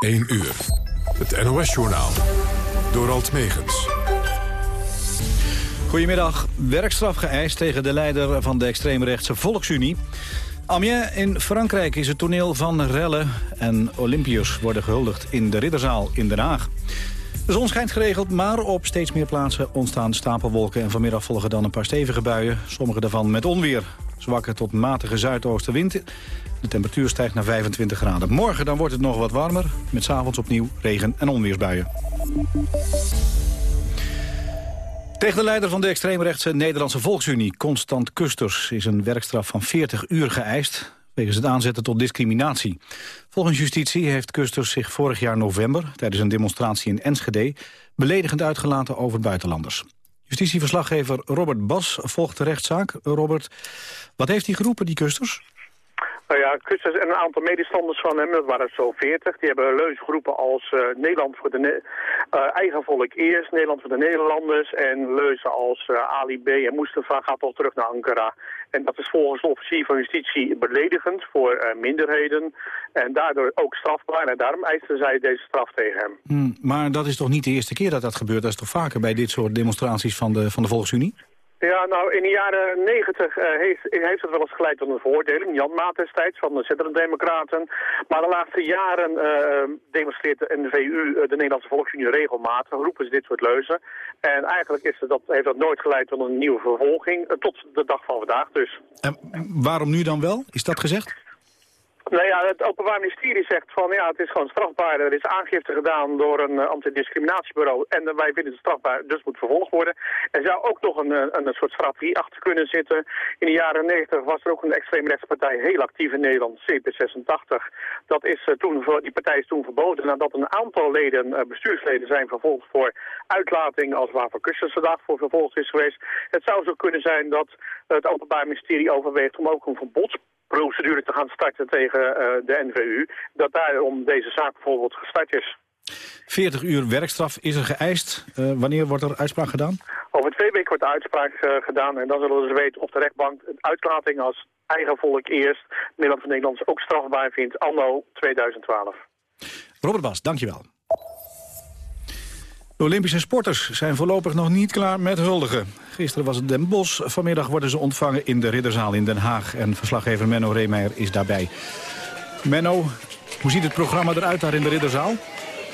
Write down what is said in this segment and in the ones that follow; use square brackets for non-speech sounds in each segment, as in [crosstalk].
1 uur. Het NOS-journaal. Door Alt Megens. Goedemiddag. Werkstraf geëist tegen de leider van de extreemrechtse Volksunie. Amiens in Frankrijk is het toneel van rellen en Olympiërs worden gehuldigd in de Ridderzaal in Den Haag. De zon schijnt geregeld, maar op steeds meer plaatsen ontstaan stapelwolken... en vanmiddag volgen dan een paar stevige buien, sommige daarvan met onweer. Zwakke tot matige zuidoostenwind. De temperatuur stijgt naar 25 graden. Morgen dan wordt het nog wat warmer, met s'avonds opnieuw regen- en onweersbuien. Tegen de leider van de extreemrechtse Nederlandse Volksunie, Constant Kusters, is een werkstraf van 40 uur geëist wegens het aanzetten tot discriminatie. Volgens justitie heeft Kusters zich vorig jaar november... tijdens een demonstratie in Enschede... beledigend uitgelaten over buitenlanders. Justitieverslaggever Robert Bas volgt de rechtszaak. Robert, wat heeft hij geroepen, die Kusters? Nou ja, Kusters en een aantal medestanders van hem, dat waren zo veertig, die hebben leusgroepen als uh, Nederland voor de ne uh, eigen volk eerst, Nederland voor de Nederlanders en leuzen als uh, Ali B en Mustafa gaat toch terug naar Ankara. En dat is volgens de officier van justitie beledigend voor minderheden en daardoor ook strafbaar en daarom eisten zij deze straf tegen hem. Hmm, maar dat is toch niet de eerste keer dat dat gebeurt, dat is toch vaker bij dit soort demonstraties van de, van de Volksunie? Ja, nou, in de jaren negentig uh, heeft, heeft het wel eens geleid tot een veroordeling. Jan Maat destijds van de Centrum-Democraten. Maar de laatste jaren uh, demonstreert de NVU, de Nederlandse Volksunie, regelmatig. Roepen ze dit soort leuzen. En eigenlijk is dat, heeft dat nooit geleid tot een nieuwe vervolging. Tot de dag van vandaag dus. En waarom nu dan wel? Is dat gezegd? Nou ja, het Openbaar Ministerie zegt van ja, het is gewoon strafbaar. Er is aangifte gedaan door een uh, antidiscriminatiebureau en wij vinden het strafbaar, dus moet vervolgd worden. Er zou ook nog een, een, een soort strategie achter kunnen zitten. In de jaren 90 was er ook een extreemrechtspartij heel actief in Nederland, CP86. Dat is, uh, toen, die partij is toen verboden nadat een aantal leden, bestuursleden zijn vervolgd voor uitlating als waarvoor Kustersdag voor vervolgd is geweest. Het zou zo kunnen zijn dat het Openbaar Ministerie overweegt om ook een verbod procedure te gaan starten tegen uh, de NVU. Dat daarom deze zaak bijvoorbeeld gestart is. 40 uur werkstraf is er geëist. Uh, wanneer wordt er uitspraak gedaan? Over twee weken wordt de uitspraak uh, gedaan. En dan zullen we dus weten of de rechtbank een uitlating als eigen volk eerst... Nederland van Nederlands ook strafbaar vindt anno 2012. Robert Bas, dankjewel. De Olympische sporters zijn voorlopig nog niet klaar met huldigen. Gisteren was het Den Bosch, vanmiddag worden ze ontvangen in de Ridderzaal in Den Haag. En verslaggever Menno Reemeijer is daarbij. Menno, hoe ziet het programma eruit daar in de Ridderzaal?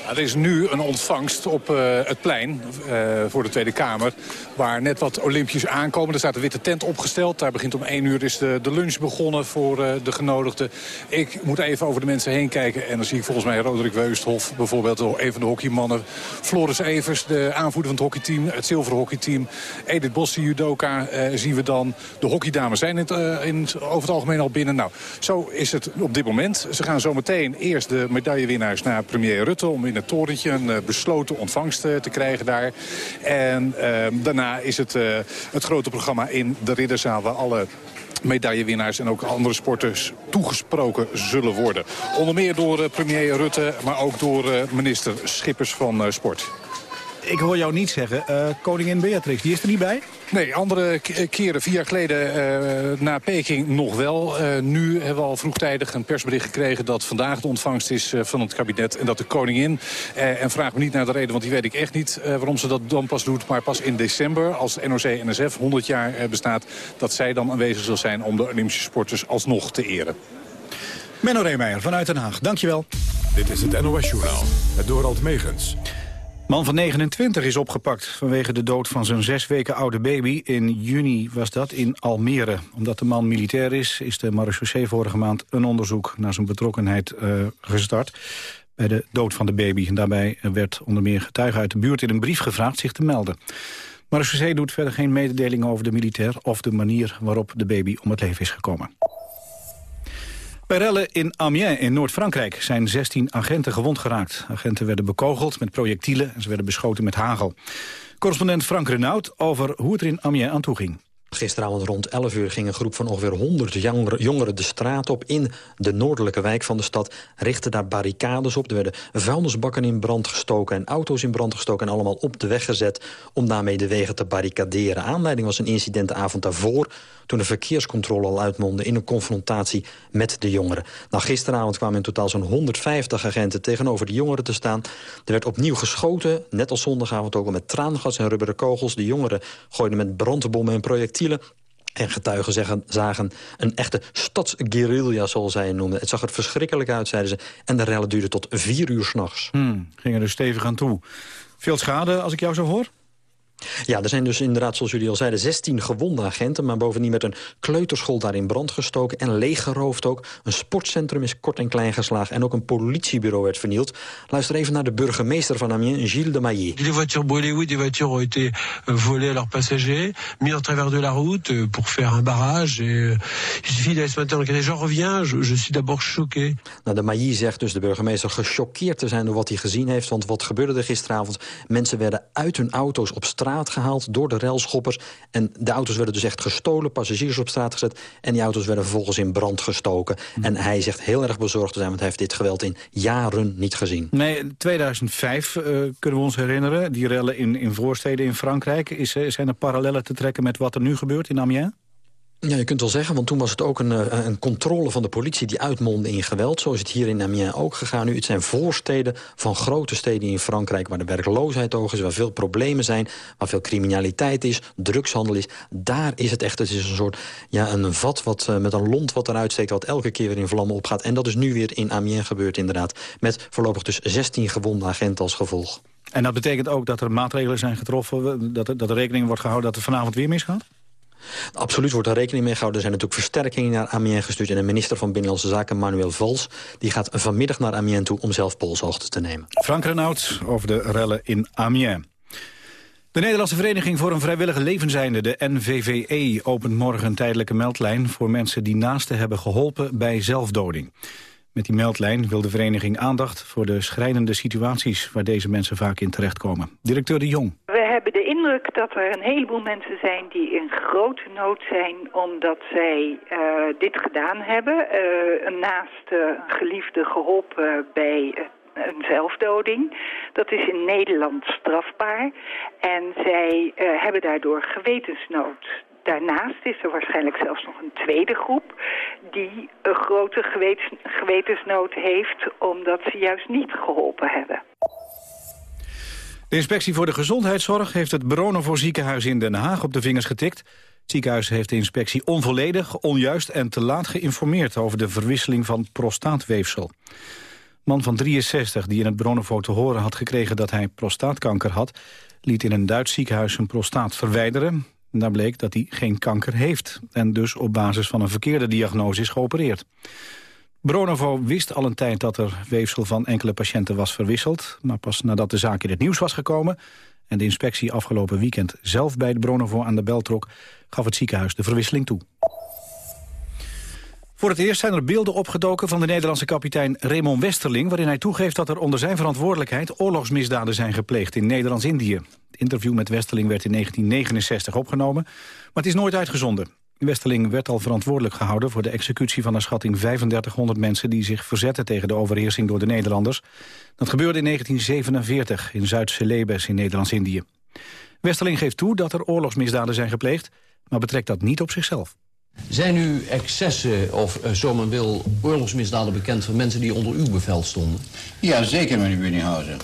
Er is nu een ontvangst op uh, het plein uh, voor de Tweede Kamer... waar net wat Olympiërs aankomen. Er staat een witte tent opgesteld. Daar begint om één uur is de, de lunch begonnen voor uh, de genodigden. Ik moet even over de mensen heen kijken. En dan zie ik volgens mij Roderick Weusthof, bijvoorbeeld een van de hockeymannen. Floris Evers, de aanvoerder van het hockeyteam, het zilveren hockeyteam. Edith Bossi, judoka, zien we dan. De hockeydames zijn het, in, over het algemeen al binnen. Nou, zo is het op dit moment. Ze gaan zometeen eerst de medaillewinnaars naar premier Rutte... om in het torentje een uh, besloten ontvangst uh, te krijgen daar. En uh, daarna is het het grote programma in de Ridderzaal... waar alle medaillewinnaars en ook andere sporters toegesproken zullen worden. Onder meer door premier Rutte, maar ook door minister Schippers van Sport ik hoor jou niet zeggen, uh, koningin Beatrix, die is er niet bij? Nee, andere keren, vier jaar geleden uh, naar Peking nog wel. Uh, nu hebben we al vroegtijdig een persbericht gekregen... dat vandaag de ontvangst is van het kabinet en dat de koningin... en vraag me niet naar de reden, want die weet ik echt niet... waarom ze dat dan pas doet, maar pas in december... als NOC-NSF 100 jaar bestaat... dat zij dan aanwezig zal zijn om de Olympische sporters alsnog te eren. Menno Reemeijer vanuit Den Haag, dankjewel. Dit is het NOS-journaal, het Dorald Megens. Man van 29 is opgepakt vanwege de dood van zijn zes weken oude baby. In juni was dat in Almere. Omdat de man militair is, is de marechaussee vorige maand een onderzoek naar zijn betrokkenheid uh, gestart bij de dood van de baby. En daarbij werd onder meer getuigen uit de buurt in een brief gevraagd zich te melden. Marechaussee doet verder geen mededeling over de militair of de manier waarop de baby om het leven is gekomen. Bij rellen in Amiens in Noord-Frankrijk zijn 16 agenten gewond geraakt. Agenten werden bekogeld met projectielen en ze werden beschoten met hagel. Correspondent Frank Renaud over hoe het er in Amiens aan toe ging. Gisteravond rond 11 uur ging een groep van ongeveer 100 jongeren de straat op... in de noordelijke wijk van de stad, richtten daar barricades op. Er werden vuilnisbakken in brand gestoken en auto's in brand gestoken... en allemaal op de weg gezet om daarmee de wegen te barricaderen. Aanleiding was een incident de avond daarvoor... toen de verkeerscontrole al uitmondde in een confrontatie met de jongeren. Nou, gisteravond kwamen in totaal zo'n 150 agenten tegenover de jongeren te staan. Er werd opnieuw geschoten, net als zondagavond ook al met traangas en rubberen kogels. De jongeren gooiden met brandbommen en projectielen. En getuigen zeggen, zagen een echte stadsguerrilla, zoals zij het noemden. Het zag er verschrikkelijk uit, zeiden ze. En de rellen duurden tot vier uur s'nachts. Hmm, gingen er stevig aan toe. Veel schade, als ik jou zo hoor? Ja, er zijn dus inderdaad, zoals jullie al zeiden, 16 gewonde agenten... maar bovendien werd een kleuterschool daar in brand gestoken... en leeggeroofd ook. Een sportcentrum is kort en klein geslagen... en ook een politiebureau werd vernield. Luister even naar de burgemeester van Amiens, Gilles de Maillet. Les voitures brûlées, oui, des voitures ont été euh, volées à leurs passagers... mis en travers de la route euh, pour faire un barrage. Et, euh, il suffit d'aller ce matin en J'en reviens, je, je suis d'abord choqué. Nou, de Maillet zegt dus de burgemeester gechoqueerd te zijn... door wat hij gezien heeft, want wat gebeurde er gisteravond? Mensen werden uit hun auto's op straat gehaald door de railschoppers. En de auto's werden dus echt gestolen, passagiers op straat gezet... en die auto's werden vervolgens in brand gestoken. Hm. En hij zegt heel erg bezorgd te zijn, want hij heeft dit geweld in jaren niet gezien. Nee, 2005 uh, eh, kunnen we ons herinneren. Die rellen in, in voorsteden in Frankrijk. Is, eh, zijn er parallellen te trekken met wat er nu gebeurt in Amiens? Ja, je kunt wel zeggen, want toen was het ook een, eh, een controle van de politie... die uitmondde in geweld. Zo is het hier in Amiens ook gegaan nu. Het zijn voorsteden van grote steden in Frankrijk... waar de werkloosheid hoog is, waar veel problemen zijn... waar veel criminaliteit is, drugshandel is. Daar is het echt, het is een soort ja, een vat wat, uh, met een lont wat eruit steekt... wat elke keer weer in vlammen opgaat. En dat is nu weer in Amiens gebeurd inderdaad. Met voorlopig dus 16 gewonde agenten als gevolg. En dat betekent ook dat er maatregelen zijn getroffen... dat er, dat er rekening wordt gehouden dat er vanavond weer misgaat? Absoluut wordt er rekening mee gehouden. Er zijn natuurlijk versterkingen naar Amiens gestuurd. En de minister van Binnenlandse Zaken, Manuel Valls... die gaat vanmiddag naar Amiens toe om zelf polshoogte te nemen. Frank Renaud over de rellen in Amiens. De Nederlandse Vereniging voor een Vrijwillige Levenseinde, de NVVE, opent morgen een tijdelijke meldlijn voor mensen die naasten hebben geholpen bij zelfdoding. Met die meldlijn wil de vereniging aandacht voor de schrijnende situaties waar deze mensen vaak in terechtkomen. Directeur De Jong. Dat er een heleboel mensen zijn die in grote nood zijn omdat zij uh, dit gedaan hebben. Uh, een naaste geliefde geholpen bij een zelfdoding. Dat is in Nederland strafbaar. En zij uh, hebben daardoor gewetensnood. Daarnaast is er waarschijnlijk zelfs nog een tweede groep... die een grote gewetensnood heeft omdat ze juist niet geholpen hebben. De inspectie voor de gezondheidszorg heeft het Bronovo ziekenhuis in Den Haag op de vingers getikt. Het ziekenhuis heeft de inspectie onvolledig, onjuist en te laat geïnformeerd over de verwisseling van prostaatweefsel. Man van 63 die in het Bronovo te horen had gekregen dat hij prostaatkanker had, liet in een Duits ziekenhuis een prostaat verwijderen. En daar bleek dat hij geen kanker heeft en dus op basis van een verkeerde diagnose is geopereerd. Bronovo wist al een tijd dat er weefsel van enkele patiënten was verwisseld. Maar pas nadat de zaak in het nieuws was gekomen... en de inspectie afgelopen weekend zelf bij de Bronovo aan de bel trok... gaf het ziekenhuis de verwisseling toe. Voor het eerst zijn er beelden opgedoken van de Nederlandse kapitein Raymond Westerling... waarin hij toegeeft dat er onder zijn verantwoordelijkheid oorlogsmisdaden zijn gepleegd in Nederlands-Indië. Het interview met Westerling werd in 1969 opgenomen, maar het is nooit uitgezonden. Westerling werd al verantwoordelijk gehouden voor de executie van een schatting 3500 mensen die zich verzetten tegen de overheersing door de Nederlanders. Dat gebeurde in 1947 in Zuid-Celebes in Nederlands-Indië. Westerling geeft toe dat er oorlogsmisdaden zijn gepleegd, maar betrekt dat niet op zichzelf. Zijn u excessen of, uh, zo men wil, oorlogsmisdaden bekend van mensen die onder uw bevel stonden? Ja, zeker, meneer Buninghausen.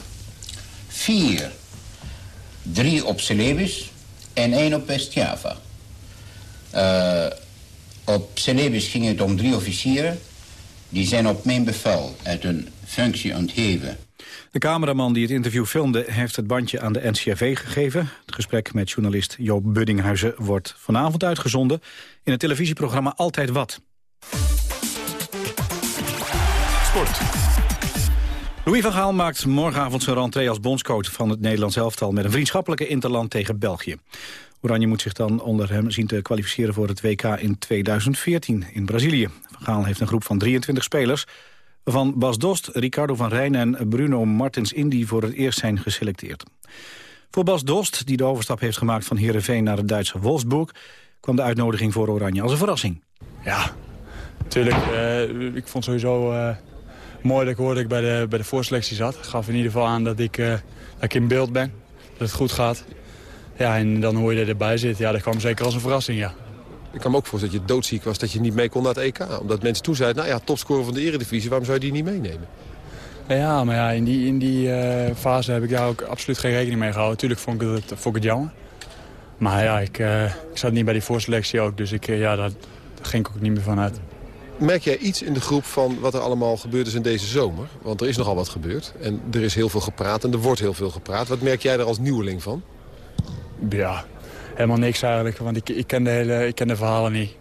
Vier. Drie op Celebes en één op West-Java. Uh, op Celebes ging het om drie officieren. Die zijn op mijn bevel uit hun functie ontheven. De cameraman die het interview filmde heeft het bandje aan de NCRV gegeven. Het gesprek met journalist Joop Buddinghuizen wordt vanavond uitgezonden... in het televisieprogramma Altijd Wat. Sport. Louis van Gaal maakt morgenavond zijn rentree als bondscoach van het Nederlands elftal... met een vriendschappelijke interland tegen België. Oranje moet zich dan onder hem zien te kwalificeren voor het WK in 2014 in Brazilië. Van Gaal heeft een groep van 23 spelers... waarvan Bas Dost, Ricardo van Rijn en Bruno Martens Indy voor het eerst zijn geselecteerd. Voor Bas Dost, die de overstap heeft gemaakt van Heerenveen naar het Duitse Wolfsburg kwam de uitnodiging voor Oranje als een verrassing. Ja, natuurlijk. ik vond sowieso mooi dat ik hoorde dat ik bij de, bij de voorselectie zat. gaf in ieder geval aan dat ik, dat ik in beeld ben, dat het goed gaat. Ja, en dan hoor je erbij zit. Ja, dat kwam zeker als een verrassing, ja. Ik kan me ook voorstellen dat je doodziek was dat je niet mee kon naar het EK. Omdat mensen toen zeiden, nou ja, topscorer van de eredivisie, waarom zou je die niet meenemen? Ja, maar ja, in die, in die uh, fase heb ik daar ook absoluut geen rekening mee gehouden. Tuurlijk vond ik het, vond ik het jammer. Maar ja, ik, uh, ik zat niet bij die voorselectie ook, dus ik, uh, ja, daar, daar ging ik ook niet meer van uit. Merk jij iets in de groep van wat er allemaal gebeurd is in deze zomer? Want er is nogal wat gebeurd en er is heel veel gepraat en er wordt heel veel gepraat. Wat merk jij er als nieuweling van? Ja, helemaal niks eigenlijk, want ik, ik, ken, de hele, ik ken de verhalen niet.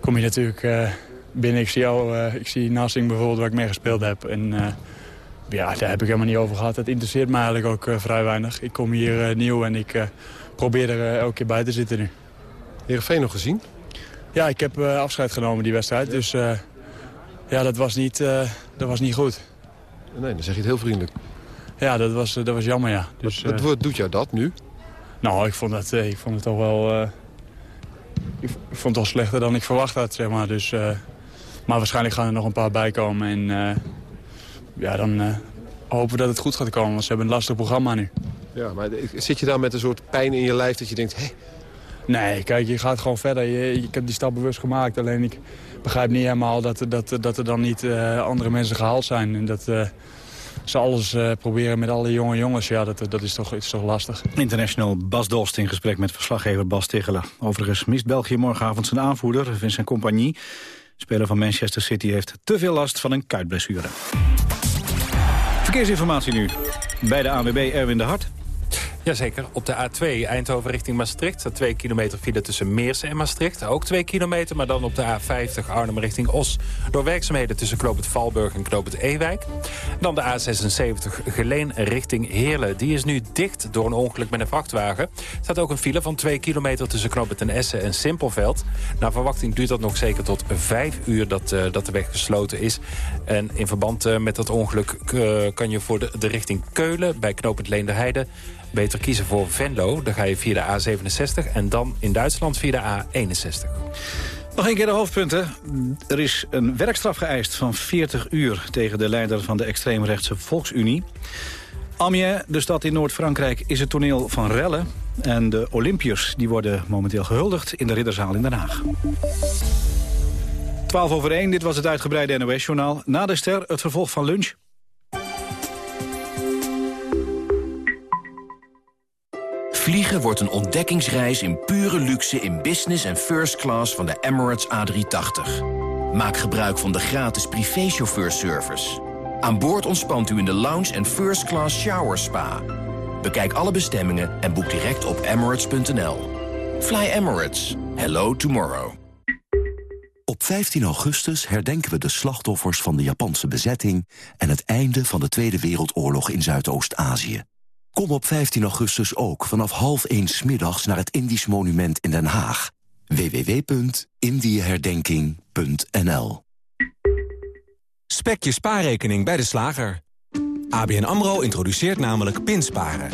Kom je natuurlijk uh, binnen, ik zie jou, uh, ik zie Nassing bijvoorbeeld waar ik mee gespeeld heb. En uh, ja, daar heb ik helemaal niet over gehad. Het interesseert me eigenlijk ook vrij weinig. Ik kom hier nieuw en ik probeer er elke keer bij te zitten nu. Heerenveen nog gezien? Ja, ik heb afscheid genomen die wedstrijd. Dus ja, dat was, niet, dat was niet goed. Nee, dan zeg je het heel vriendelijk. Ja, dat was, dat was jammer, ja. Dus, wat, wat doet jou dat nu? Nou, ik vond, het, ik vond het toch wel... Uh, ik vond het wel slechter dan ik verwacht had, zeg maar. Dus, uh, maar waarschijnlijk gaan er nog een paar bij komen. En ja, dan hopen we dat het goed gaat komen. Want ze hebben een lastig programma nu. Ja, maar zit je dan met een soort pijn in je lijf dat je denkt... Hé? Nee, kijk, je gaat gewoon verder. Je, ik heb die stap bewust gemaakt. Alleen ik begrijp niet helemaal dat, dat, dat er dan niet andere mensen gehaald zijn. En dat ze alles uh, proberen met alle jonge jongens. Ja, dat, dat is, toch, is toch lastig. International Bas Dost in gesprek met verslaggever Bas Tichelen. Overigens mist België morgenavond zijn aanvoerder, Vincent Compagnie. Speler van Manchester City heeft te veel last van een kuitblessure. Verkeersinformatie nu. Bij de ANWB Erwin de Hart. Jazeker, op de A2 Eindhoven richting Maastricht. 2 kilometer file tussen Meersen en Maastricht. Ook 2 kilometer, maar dan op de A50 Arnhem richting Os. Door werkzaamheden tussen Knoop Valburg en Knoop het Ewijk. Dan de A76 Geleen richting Heerlen. Die is nu dicht door een ongeluk met een vrachtwagen. Staat ook een file van 2 kilometer tussen Knoop het Essen en Simpelveld. Naar verwachting duurt dat nog zeker tot 5 uur dat, uh, dat de weg gesloten is. En in verband uh, met dat ongeluk uh, kan je voor de, de richting Keulen... bij Knoop het Leenderheide beter kiezen voor Venlo. Dan ga je via de A67 en dan in Duitsland via de A61. Nog een keer de hoofdpunten. Er is een werkstraf geëist van 40 uur... tegen de leider van de extreemrechtse Volksunie. Amiens, de stad in Noord-Frankrijk, is het toneel van rellen. En de Olympiërs die worden momenteel gehuldigd in de Ridderzaal in Den Haag. 12 over 1, dit was het uitgebreide NOS-journaal. Na de ster het vervolg van lunch. Vliegen wordt een ontdekkingsreis in pure luxe in business en first class van de Emirates A380. Maak gebruik van de gratis privéchauffeurservice. Aan boord ontspant u in de lounge en first class shower spa. Bekijk alle bestemmingen en boek direct op emirates.nl. Fly Emirates. Hello tomorrow. Op 15 augustus herdenken we de slachtoffers van de Japanse bezetting... en het einde van de Tweede Wereldoorlog in Zuidoost-Azië. Kom op 15 augustus ook vanaf half 1 middags naar het Indisch Monument in Den Haag. www.indieherdenking.nl Spek je spaarrekening bij de slager. ABN AMRO introduceert namelijk pinsparen.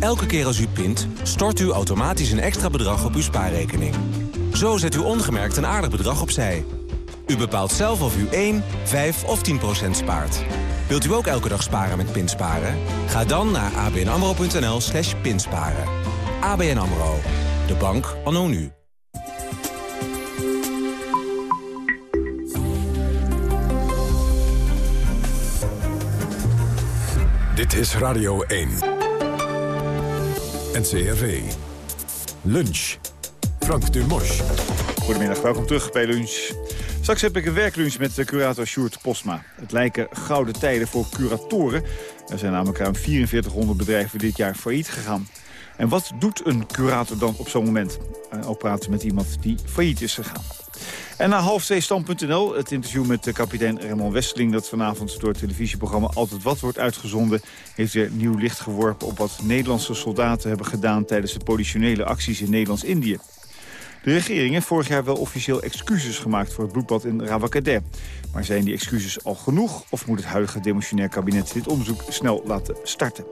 Elke keer als u pint, stort u automatisch een extra bedrag op uw spaarrekening. Zo zet u ongemerkt een aardig bedrag opzij. U bepaalt zelf of u 1, 5 of 10 procent spaart. Wilt u ook elke dag sparen met Pinsparen? Ga dan naar abnamro.nl slash pinsparen. ABN AMRO, de bank anno nu. Dit is Radio 1. NCRV. Lunch. Frank Dumos. Goedemiddag, welkom terug bij Lunch. Straks heb ik een werklunch met de curator Sjoerd Postma. Het lijken gouden tijden voor curatoren. Er zijn namelijk ruim 4400 bedrijven dit jaar failliet gegaan. En wat doet een curator dan op zo'n moment? Uh, ook praten met iemand die failliet is gegaan. En na half twee stand.nl, het interview met de kapitein Raymond Westeling... dat vanavond door het televisieprogramma Altijd Wat wordt uitgezonden... heeft weer nieuw licht geworpen op wat Nederlandse soldaten hebben gedaan... tijdens de politionele acties in Nederlands-Indië. De regering heeft vorig jaar wel officieel excuses gemaakt voor het bloedbad in Rawakadé. Maar zijn die excuses al genoeg of moet het huidige demissionair kabinet dit onderzoek snel laten starten?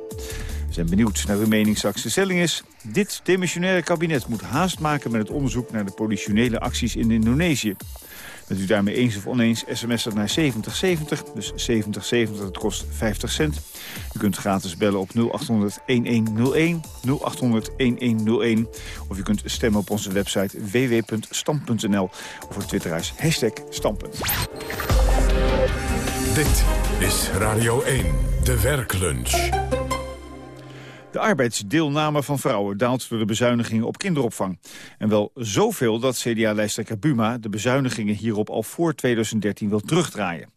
We zijn benieuwd naar uw mening straks. De stelling is, dit demissionaire kabinet moet haast maken met het onderzoek naar de politionele acties in Indonesië. Bent u daarmee eens of oneens, sms naar 7070, dus 7070, dat kost 50 cent. U kunt gratis bellen op 0800-1101, 0800-1101. Of u kunt stemmen op onze website www.stam.nl of voor twitteraars hashtag Stampunt. Dit is Radio 1, de werklunch. De arbeidsdeelname van vrouwen daalt door de bezuinigingen op kinderopvang. En wel zoveel dat CDA-lijsttrekker Buma de bezuinigingen hierop al voor 2013 wil terugdraaien.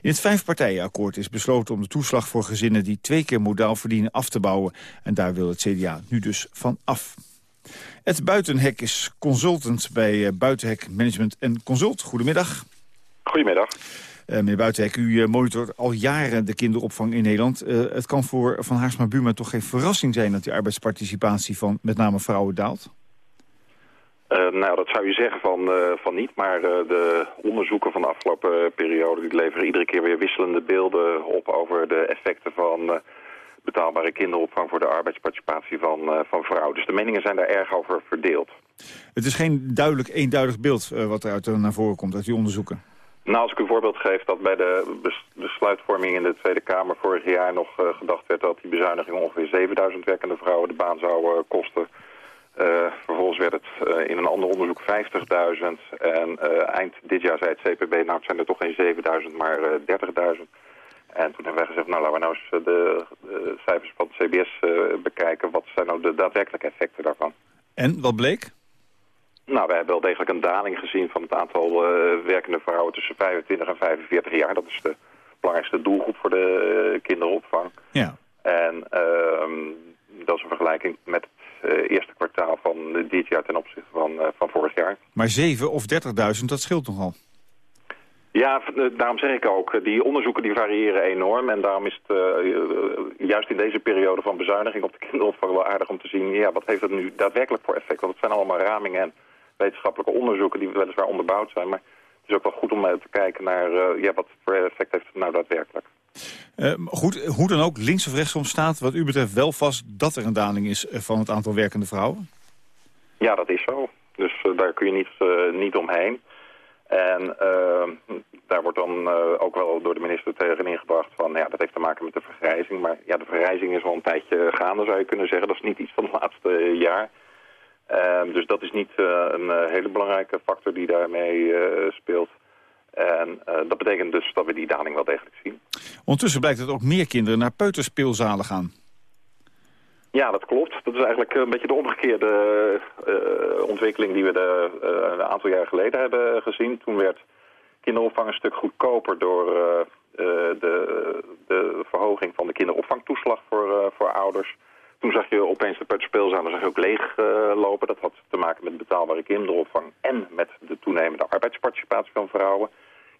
In het vijfpartijenakkoord is besloten om de toeslag voor gezinnen die twee keer modaal verdienen af te bouwen. En daar wil het CDA nu dus van af. Het Buitenhek is consultant bij eh, Buitenhek Management en Consult. Goedemiddag. Goedemiddag. Uh, meneer Buitenhek, u uh, monitort al jaren de kinderopvang in Nederland. Uh, het kan voor Van Haarsma Buma toch geen verrassing zijn... dat die arbeidsparticipatie van met name vrouwen daalt? nou, dat zou je zeggen van, van niet. Maar de onderzoeken van de afgelopen periode... die leveren iedere keer weer wisselende beelden op... over de effecten van betaalbare kinderopvang... voor de arbeidsparticipatie van, van vrouwen. Dus de meningen zijn daar erg over verdeeld. Het is geen duidelijk eenduidig beeld wat eruit naar voren komt uit die onderzoeken. Nou, als ik een voorbeeld geef dat bij de besluitvorming in de Tweede Kamer vorig jaar nog uh, gedacht werd dat die bezuiniging ongeveer 7000 werkende vrouwen de baan zou uh, kosten. Uh, vervolgens werd het in een ander onderzoek 50.000 en eind dit jaar zei het CPB, nou het zijn er toch geen 7000 maar 30.000. En toen hebben wij gezegd, nou laten we nou eens de, de cijfers van het CBS bekijken. Wat zijn nou de daadwerkelijke effecten daarvan? En, wat bleek? Nou, we hebben wel degelijk een daling gezien van het aantal uh, werkende vrouwen tussen 25 en 45 jaar. Dat is de belangrijkste doelgroep voor de uh, kinderopvang. Ja. En uh, dat is een vergelijking met het uh, eerste kwartaal van dit jaar ten opzichte van, van vorig jaar. Maar 7 of 30.000, dat scheelt nogal. Ja, daarom zeg ik ook, die onderzoeken die variëren enorm. En daarom is het juist in deze periode van bezuiniging op de kinderopvang wel aardig om te zien... ja, wat heeft het nu daadwerkelijk voor effect? Want het zijn allemaal ramingen en wetenschappelijke onderzoeken die weliswaar onderbouwd zijn. Maar het is ook wel goed om te kijken naar uh, ja, wat voor effect heeft het nou daadwerkelijk. Uh, goed, hoe dan ook, links of rechtsom staat wat u betreft wel vast dat er een daling is van het aantal werkende vrouwen? Ja, dat is zo. Dus uh, daar kun je niet, niet omheen. En daar wordt dan ook wel door de minister tegen ingebracht van, ja, dat heeft te maken met de vergrijzing. Maar ja, de vergrijzing is al een tijdje gaande, zou je kunnen zeggen. Dat is niet iets van het laatste jaar. Uh, dus dat is niet uh, een uh, hele belangrijke factor die daarmee speelt. En dat betekent dus dat we die daling wel degelijk zien. Ondertussen blijkt dat ook meer kinderen naar peuterspeelzalen gaan. Ja, dat klopt. Dat is eigenlijk een beetje de omgekeerde ontwikkeling die we de, een aantal jaar geleden hebben gezien. Toen werd kinderopvang een stuk goedkoper door de, de verhoging van de kinderopvangtoeslag voor, voor ouders. Toen zag je opeens de peuterspeelzalen zag je ook leeg uh, lopen. Dat had te maken met betaalbare kinderopvang en met de toenemende arbeidsparticipatie van vrouwen.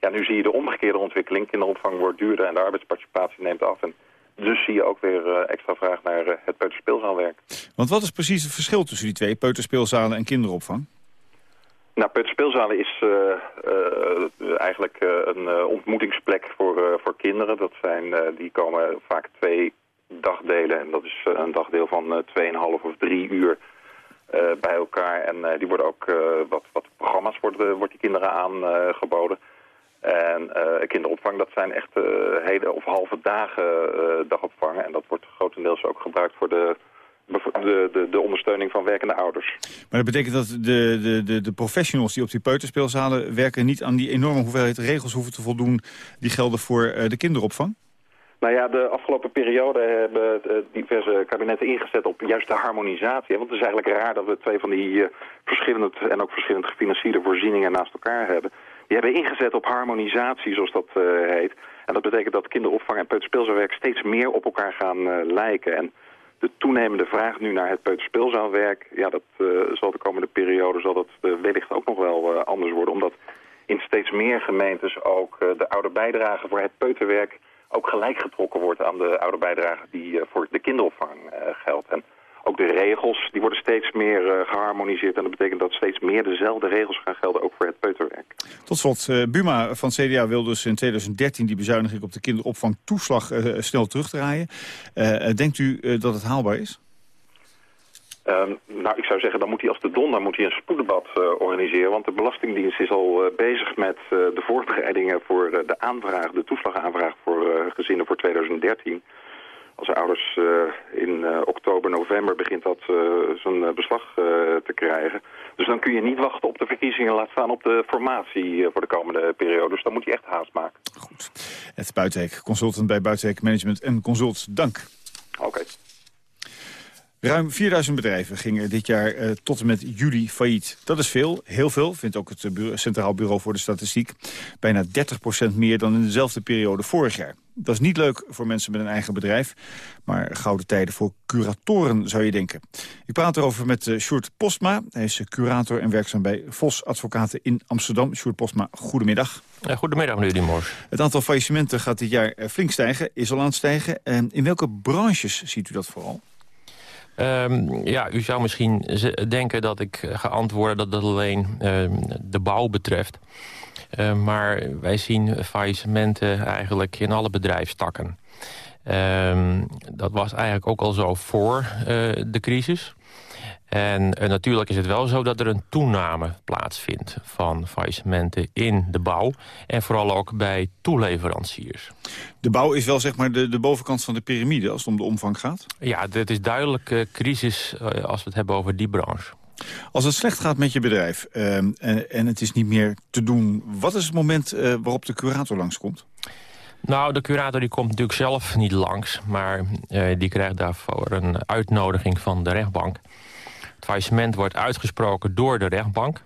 Ja, nu zie je de omgekeerde ontwikkeling. Kinderopvang wordt duurder en de arbeidsparticipatie neemt af. En dus zie je ook weer uh, extra vraag naar uh, het peuterspeelzaalwerk. Want wat is precies het verschil tussen die twee, peuterspeelzalen en kinderopvang? Nou, peuterspeelzalen is eigenlijk een ontmoetingsplek voor, voor kinderen. Dat zijn, die komen vaak twee dagdelen. En dat is uh, een dagdeel van 2,5 uh, of 3 uur uh, bij elkaar. En uh, die worden ook, wat, wat programma's worden, wordt die kinderen aangeboden. En kinderopvang, dat zijn echt hele of halve dagen dagopvang. En dat wordt grotendeels ook gebruikt voor de de, de, de, ondersteuning van werkende ouders. Maar dat betekent dat de, de, de, de professionals die op die peuterspeelzalen werken... niet aan die enorme hoeveelheid regels hoeven te voldoen... die gelden voor de kinderopvang? Nou ja, de afgelopen periode hebben diverse kabinetten ingezet op juist de harmonisatie. Want het is eigenlijk raar dat we twee van die uh, verschillende en ook verschillend gefinancierde voorzieningen naast elkaar hebben. Die hebben ingezet op harmonisatie, zoals dat uh, heet. En dat betekent dat kinderopvang en peuterspeelzaalwerk steeds meer op elkaar gaan lijken. En de toenemende vraag nu naar het peuterspeelzaalwerk, ja, dat zal de komende periode zal dat wellicht ook nog wel anders worden. Omdat in steeds meer gemeentes ook de oude bijdrage voor het peuterwerk ook gelijk getrokken wordt aan de oude bijdrage die uh, voor de kinderopvang uh, geldt. En ook de regels die worden steeds meer uh, geharmoniseerd. En dat betekent dat steeds meer dezelfde regels gaan gelden, ook voor het peuterwerk. Tot slot, Buma van CDA wil dus in 2013 die bezuiniging op de kinderopvangtoeslag snel terugdraaien. denkt u dat het haalbaar is? Um, nou, ik zou zeggen, dan moet hij als de donder moet hij een spoeddebat uh, organiseren. Want de Belastingdienst is al uh, bezig met uh, de voorbereidingen voor de aanvraag, de toeslagaanvraag voor gezinnen voor 2013. Als de ouders in oktober, november begint dat zo'n beslag te krijgen. Dus dan kun je niet wachten op de verkiezingen, laat staan op de formatie voor de komende periode. Dus dan moet je echt haast maken. Goed. Het Buitenhek, consultant bij Buitenhek Management en Consults. Dank. Oké. Ruim 4000 bedrijven gingen dit jaar uh, tot en met juli failliet. Dat is veel, heel veel, vindt ook het bureau, Centraal Bureau voor de Statistiek. Bijna 30% meer dan in dezelfde periode vorig jaar. Dat is niet leuk voor mensen met een eigen bedrijf. Maar gouden tijden voor curatoren, zou je denken. Ik praat erover met uh, Sjoerd Postma. Hij is curator en werkzaam bij Vos Advocaten in Amsterdam. Sjoerd Postma, goedemiddag. Ja, goedemiddag, meneer Dimors. Het aantal faillissementen gaat dit jaar flink stijgen, is al aan het stijgen. En in welke branches ziet u dat vooral? Um, ja, u zou misschien denken dat ik ga antwoorden dat dat alleen um, de bouw betreft. Uh, maar wij zien faillissementen eigenlijk in alle bedrijfstakken. Dat was eigenlijk ook al zo voor uh, de crisis. En uh, natuurlijk is het wel zo dat er een toename plaatsvindt van faillissementen in de bouw. En vooral ook bij toeleveranciers. De bouw is wel zeg maar de, de bovenkant van de piramide als het om de omvang gaat? Ja, het is duidelijk uh, crisis uh, als we het hebben over die branche. Als het slecht gaat met je bedrijf en, en, het is niet meer te doen... wat is het moment waarop de curator langskomt? Nou, de curator die komt natuurlijk zelf niet langs... maar die krijgt daarvoor een uitnodiging van de rechtbank. Faillissement wordt uitgesproken door de rechtbank.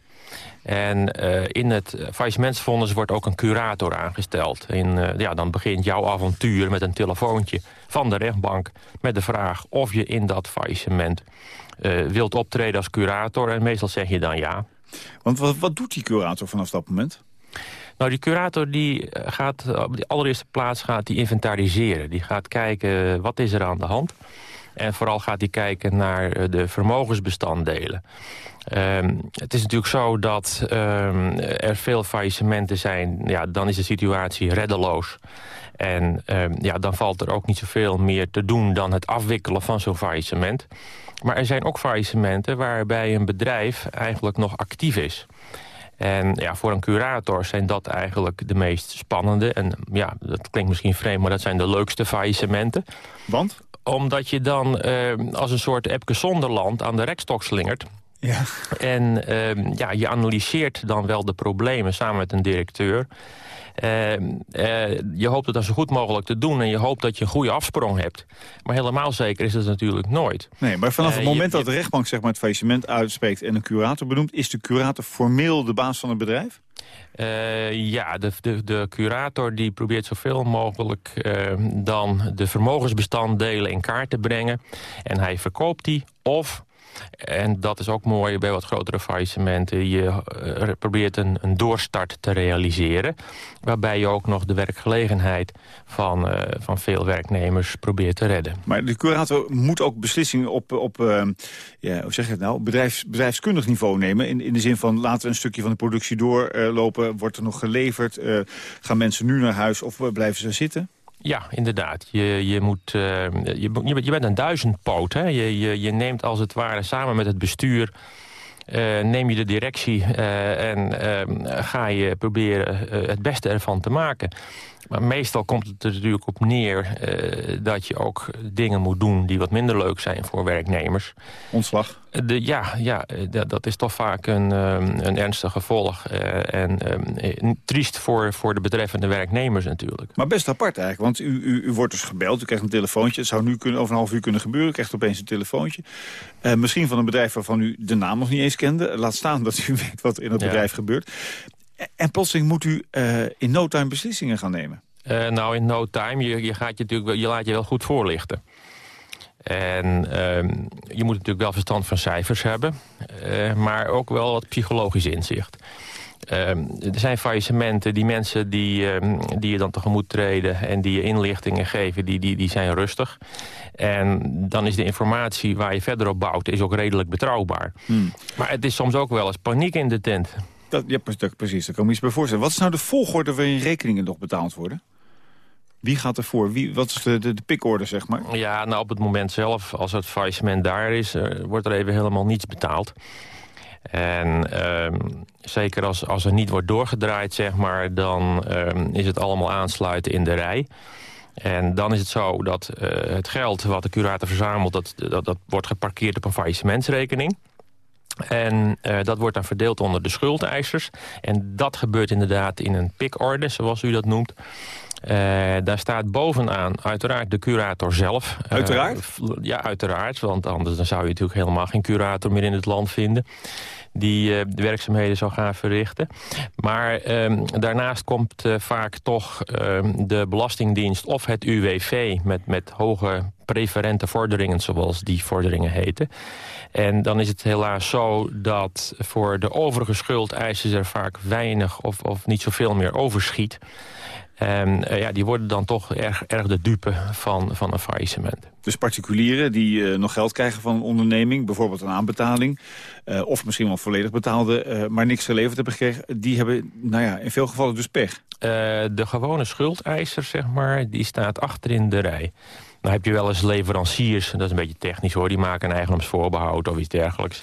En uh, in het faillissementsvonnis wordt ook een curator aangesteld. En, uh, ja, dan begint jouw avontuur met een telefoontje van de rechtbank... met de vraag of je in dat faillissement uh, wilt optreden als curator. En meestal zeg je dan ja. Want wat, wat doet die curator vanaf dat moment? Nou, die curator die gaat op de allereerste plaats gaat die inventariseren. Die gaat kijken wat is er aan de hand is. En vooral gaat hij kijken naar eh, de vermogensbestanddelen. Um, het is natuurlijk zo dat um, er veel faillissementen zijn. Ja, dan is de situatie reddeloos. En um, ja, dan valt er ook niet zoveel meer te doen dan het afwikkelen van zo'n faillissement. Maar er zijn ook faillissementen waarbij een bedrijf eigenlijk nog actief is. En ja, voor een curator zijn dat eigenlijk de meest spannende. En ja, dat klinkt misschien vreemd, maar dat zijn de leukste faillissementen. Want? Omdat je dan uh, als een soort Epke Zonderland aan de rekstok slingert. Ja. En uh, ja, je analyseert dan wel de problemen samen met een directeur. Uh, je hoopt het dan zo goed mogelijk te doen en je hoopt dat je een goede afsprong hebt. Maar helemaal zeker is het natuurlijk nooit. Nee, maar vanaf het moment je, dat de rechtbank zeg maar, het faillissement uitspreekt... en een curator benoemt, is de curator formeel de baas van het bedrijf? Uh, ja, de, de, de curator die probeert zoveel mogelijk uh, dan de vermogensbestanddelen in kaart te brengen. En hij verkoopt die of en dat is ook mooi bij wat grotere faillissementen. Je uh, probeert een, een, doorstart te realiseren. Waarbij je ook nog de werkgelegenheid van, uh, van veel werknemers probeert te redden. Maar de curator moet ook beslissingen op, op ja, hoe zeg je het nou, bedrijfs, bedrijfskundig niveau nemen. In, in de zin van laten we een stukje van de productie doorlopen. wordt er nog geleverd? gaan mensen nu naar huis of blijven ze zitten? Ja, inderdaad. Je, je, moet, uh, je, je, bent een duizendpoot. Hè? Je, je, je neemt als het ware samen met het bestuur... Uh, neem je de directie uh, en ehm, ga je proberen het beste ervan te maken. Maar meestal komt het er natuurlijk op neer uh, dat je ook dingen moet doen... die wat minder leuk zijn voor werknemers. Ontslag? De, ja, ja dat is toch vaak een, um, een ernstig gevolg. Uh, en um, triest voor, voor de betreffende werknemers natuurlijk. Maar best apart eigenlijk, want u, u, u wordt dus gebeld. U krijgt een telefoontje. Het zou nu kunnen, over een half uur kunnen gebeuren. U krijgt opeens een telefoontje. Uh, misschien van een bedrijf waarvan u de naam nog niet eens kende. Laat staan dat u [laughs] weet wat in het ja. bedrijf gebeurt. En plotseling moet u uh, in no time beslissingen gaan nemen. Uh, nou, in no time, je, je, gaat je, natuurlijk, je laat je wel goed voorlichten. En uh, je moet natuurlijk wel verstand van cijfers hebben. Uh, maar ook wel wat psychologisch inzicht. Ehm, er zijn faillissementen, die mensen die, ehm, die je dan tegemoet treden... en die je inlichtingen geven, die, die, die zijn rustig. En dan is de informatie waar je verder op bouwt... is ook redelijk betrouwbaar. Hmm. Maar het is soms ook wel eens paniek in de tent. Dat, ja, precies, daar kan ik me iets bij voorstellen. Wat is nou de volgorde waarin rekeningen nog betaald worden? Wie gaat ervoor? Wie, wat is de, de, de zeg maar? Ja, nou op het moment zelf, als het faillissement daar is... Uh, wordt er even helemaal niets betaald. En uh, zeker als, als er niet wordt doorgedraaid, zeg maar... dan uh, is het allemaal aansluiten in de rij. En dan is het zo dat uh, het geld wat de curator verzamelt... Dat, dat, dat wordt geparkeerd op een faillissementsrekening. En uh, dat wordt dan verdeeld onder de schuldeisers. En dat gebeurt inderdaad in een pikorde, zoals u dat noemt. Uh, daar staat bovenaan uiteraard de curator zelf. Uiteraard? Uh, ja, uiteraard. Want anders dan zou je natuurlijk helemaal geen curator meer in het land vinden die uh, de werkzaamheden zou gaan verrichten. Maar um, daarnaast komt uh, vaak toch um, de Belastingdienst of het UWV... met, met hoge preferente vorderingen, zoals die vorderingen heten. En dan is het helaas zo dat voor de overige schuldeisers... er vaak weinig of, of niet zoveel meer overschiet... En uh, ja, die worden dan toch erg, erg de dupe van, van een faillissement. Dus particulieren die uh, nog geld krijgen van een onderneming... bijvoorbeeld een aanbetaling... Uh, of misschien wel volledig betaalde... maar niks geleverd hebben gekregen... die hebben nou ja, in veel gevallen dus pech. de gewone schuldeiser, zeg maar, die staat achter in de rij. Dan heb je wel eens leveranciers, dat is een beetje technisch hoor... die maken een eigendomsvoorbehoud of iets dergelijks...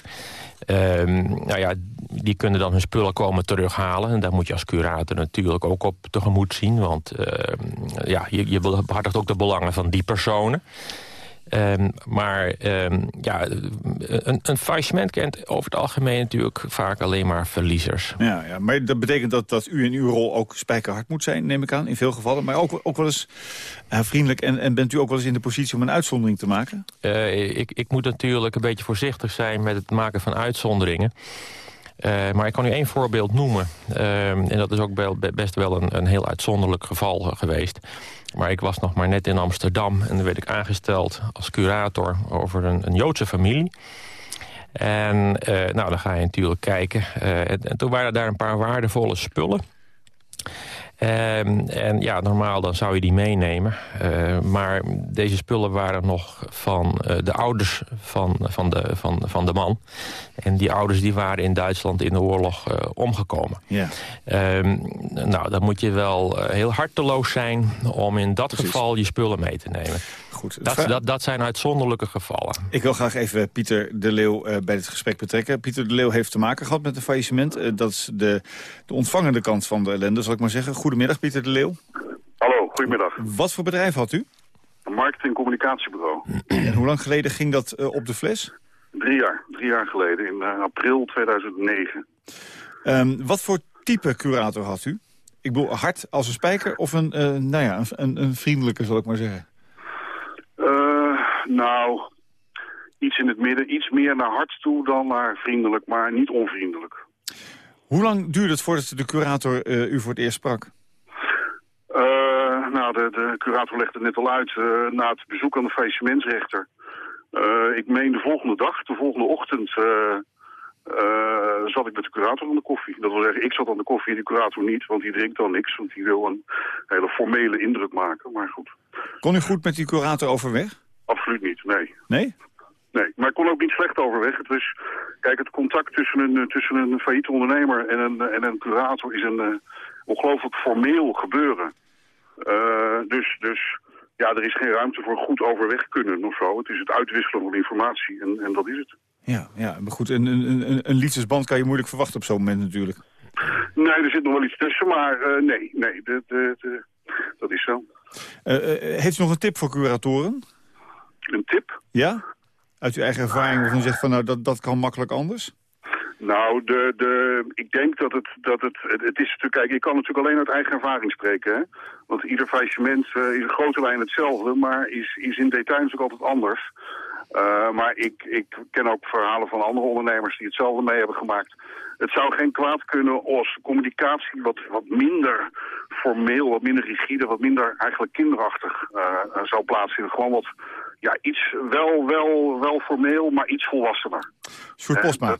Um, nou ja, die kunnen dan hun spullen komen terughalen. En daar moet je als curator natuurlijk ook op tegemoet zien. Want uh, ja, je, je behartigt ook de belangen van die personen. Um, maar um, ja, een, een faillissement kent over het algemeen natuurlijk vaak alleen maar verliezers. Ja, ja maar dat betekent dat, dat u in uw rol ook spijkerhard moet zijn, neem ik aan, in veel gevallen. Maar ook, ook wel eens uh, vriendelijk en, en bent u ook wel eens in de positie om een uitzondering te maken? Uh, ik, ik moet natuurlijk een beetje voorzichtig zijn met het maken van uitzonderingen. Uh, maar ik kan u één voorbeeld noemen. Uh, en dat is ook best wel een, een heel uitzonderlijk geval geweest. Maar ik was nog maar net in Amsterdam en dan werd ik aangesteld als curator over een, een Joodse familie. En uh, nou, dan ga je natuurlijk kijken. En, en, toen waren daar een paar waardevolle spullen. Um, en ja, normaal dan zou je die meenemen. Uh, maar deze spullen waren nog van uh, de ouders van, van, de, van, van de man. En die ouders die waren in Duitsland in de oorlog uh, omgekomen. Ja. Um, nou, dan moet je wel heel harteloos zijn om in dat Precies. geval je spullen mee te nemen. Goed. Dat, dat, dat zijn uitzonderlijke gevallen. Ik wil graag even Pieter de Leeuw bij het gesprek betrekken. Pieter de Leeuw heeft te maken gehad met een faillissement. Dat is de, de ontvangende kant van de ellende, zal ik maar zeggen. Goedemiddag, Pieter de Leeuw. Hallo, goedemiddag. Wat voor bedrijf had u? Een marketing- en communicatiebureau. En hoe lang geleden ging dat uh, op de fles? Drie jaar. Drie jaar geleden, in april 2009. Um, wat voor type curator had u? Ik bedoel, hard als een spijker of een, nou ja, een, een vriendelijke, zal ik maar zeggen? Nou, iets in het midden. Iets meer naar hart toe dan naar vriendelijk, maar niet onvriendelijk. Hoe lang duurde het voordat de curator u voor het eerst sprak? Uh, nou, de, de curator legde het net al uit na het bezoek aan de faillissementsrechter. ik meen de volgende dag, de volgende ochtend... zat ik met de curator aan de koffie. Dat wil zeggen, ik zat aan de koffie en de curator niet, want die drinkt dan niks. Want die wil een hele formele indruk maken, maar goed. Kon u goed met die curator overweg? Absoluut niet, nee. Nee? Nee, maar ik kon ook niet slecht overweg. Het was, kijk, het contact tussen een, tussen een failliete ondernemer en een, en een curator is een uh, ongelooflijk formeel gebeuren. Uh, dus, dus ja, er is geen ruimte voor goed overweg kunnen of zo. Het is het uitwisselen van informatie en, en dat is het. Ja, ja maar goed, een, een, een, een liefdesband kan je moeilijk verwachten op zo'n moment natuurlijk. Nee, er zit nog wel iets tussen, maar uh, nee, nee, de, de, de, dat is zo. Uh, uh, heeft u nog een tip voor curatoren? Een tip? Ja? Uit uw eigen ervaring waarvan u zegt van nou dat, dat kan makkelijk anders? Nou, de, de, ik denk dat het, dat het, het, is natuurlijk, kijk, ik kan natuurlijk alleen uit eigen ervaring spreken, hè. Want ieder faillissement uh, is in grote lijn hetzelfde, maar is, is in detail natuurlijk altijd anders. Uh, maar ik, ik ken ook verhalen van andere ondernemers die hetzelfde mee hebben gemaakt. Het zou geen kwaad kunnen als communicatie wat, wat minder formeel, wat minder rigide, wat minder eigenlijk kinderachtig uh, zou plaatsvinden. Gewoon wat, ja, iets wel, wel, wel formeel, maar iets volwassener. Sjoerd Postma.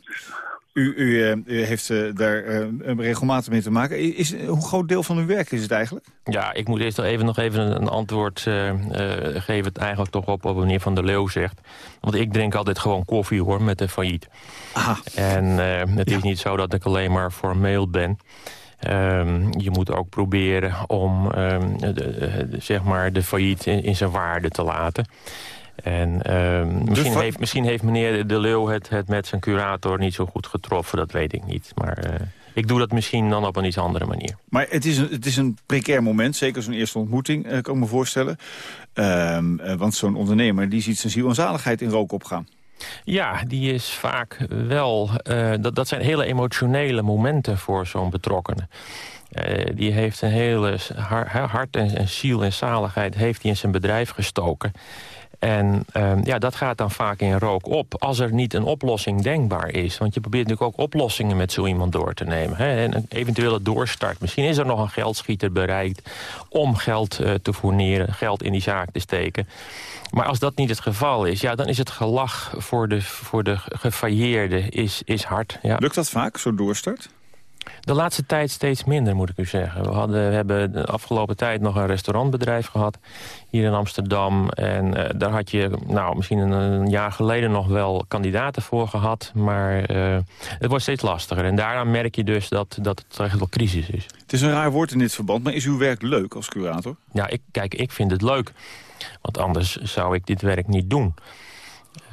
U, u, u heeft uh, daar uh, regelmatig mee te maken. Is, hoe groot deel van uw werk is het eigenlijk? Ja, ik moet eerst nog even, nog even een antwoord geven... Het eigenlijk toch op wat meneer Van der Leeuw zegt. Want ik drink altijd gewoon koffie hoor, met de failliet. Aha. En het is niet zo dat ik alleen maar formeel ben... Um, je moet ook proberen om um, de, de, zeg maar de failliet in, in, zijn waarde te laten. En um, misschien, heeft, misschien heeft meneer De Leeuw het, het met zijn curator niet zo goed getroffen. Dat weet ik niet. Maar uh, ik doe dat misschien dan op een iets andere manier. Maar het is een, het is een precair moment, zeker zo'n eerste ontmoeting, uh, kan ik me voorstellen. Uh, want zo'n ondernemer die ziet zijn ziel en zaligheid in rook opgaan. Ja, die is vaak wel... Dat, dat zijn hele emotionele momenten voor zo'n betrokkenen. Uh, die heeft een hele hart en, en ziel en zaligheid heeft hij in zijn bedrijf gestoken. En um, ja, dat gaat dan vaak in rook op als er niet een oplossing denkbaar is. Want je probeert natuurlijk ook oplossingen met zo iemand door te nemen. Hè? En een eventuele doorstart. Misschien is er nog een geldschieter bereikt om geld uh, te fourneren, geld in die zaak te steken. Maar als dat niet het geval is, ja, dan is het gelach voor de, voor de gefailleerde is, is hard. Ja. Lukt dat vaak, zo'n doorstart? De laatste tijd steeds minder, moet ik u zeggen. We, hadden, we hebben de afgelopen tijd nog een restaurantbedrijf gehad hier in Amsterdam. En uh, daar had je nou, misschien een, een, jaar geleden nog wel kandidaten voor gehad. Maar uh, het wordt steeds lastiger. En daaraan merk je dus dat, dat het echt wel crisis is. Het is een raar woord in dit verband, maar is uw werk leuk als curator? Ja, ik, kijk, ik vind het leuk. Want anders zou ik dit werk niet doen.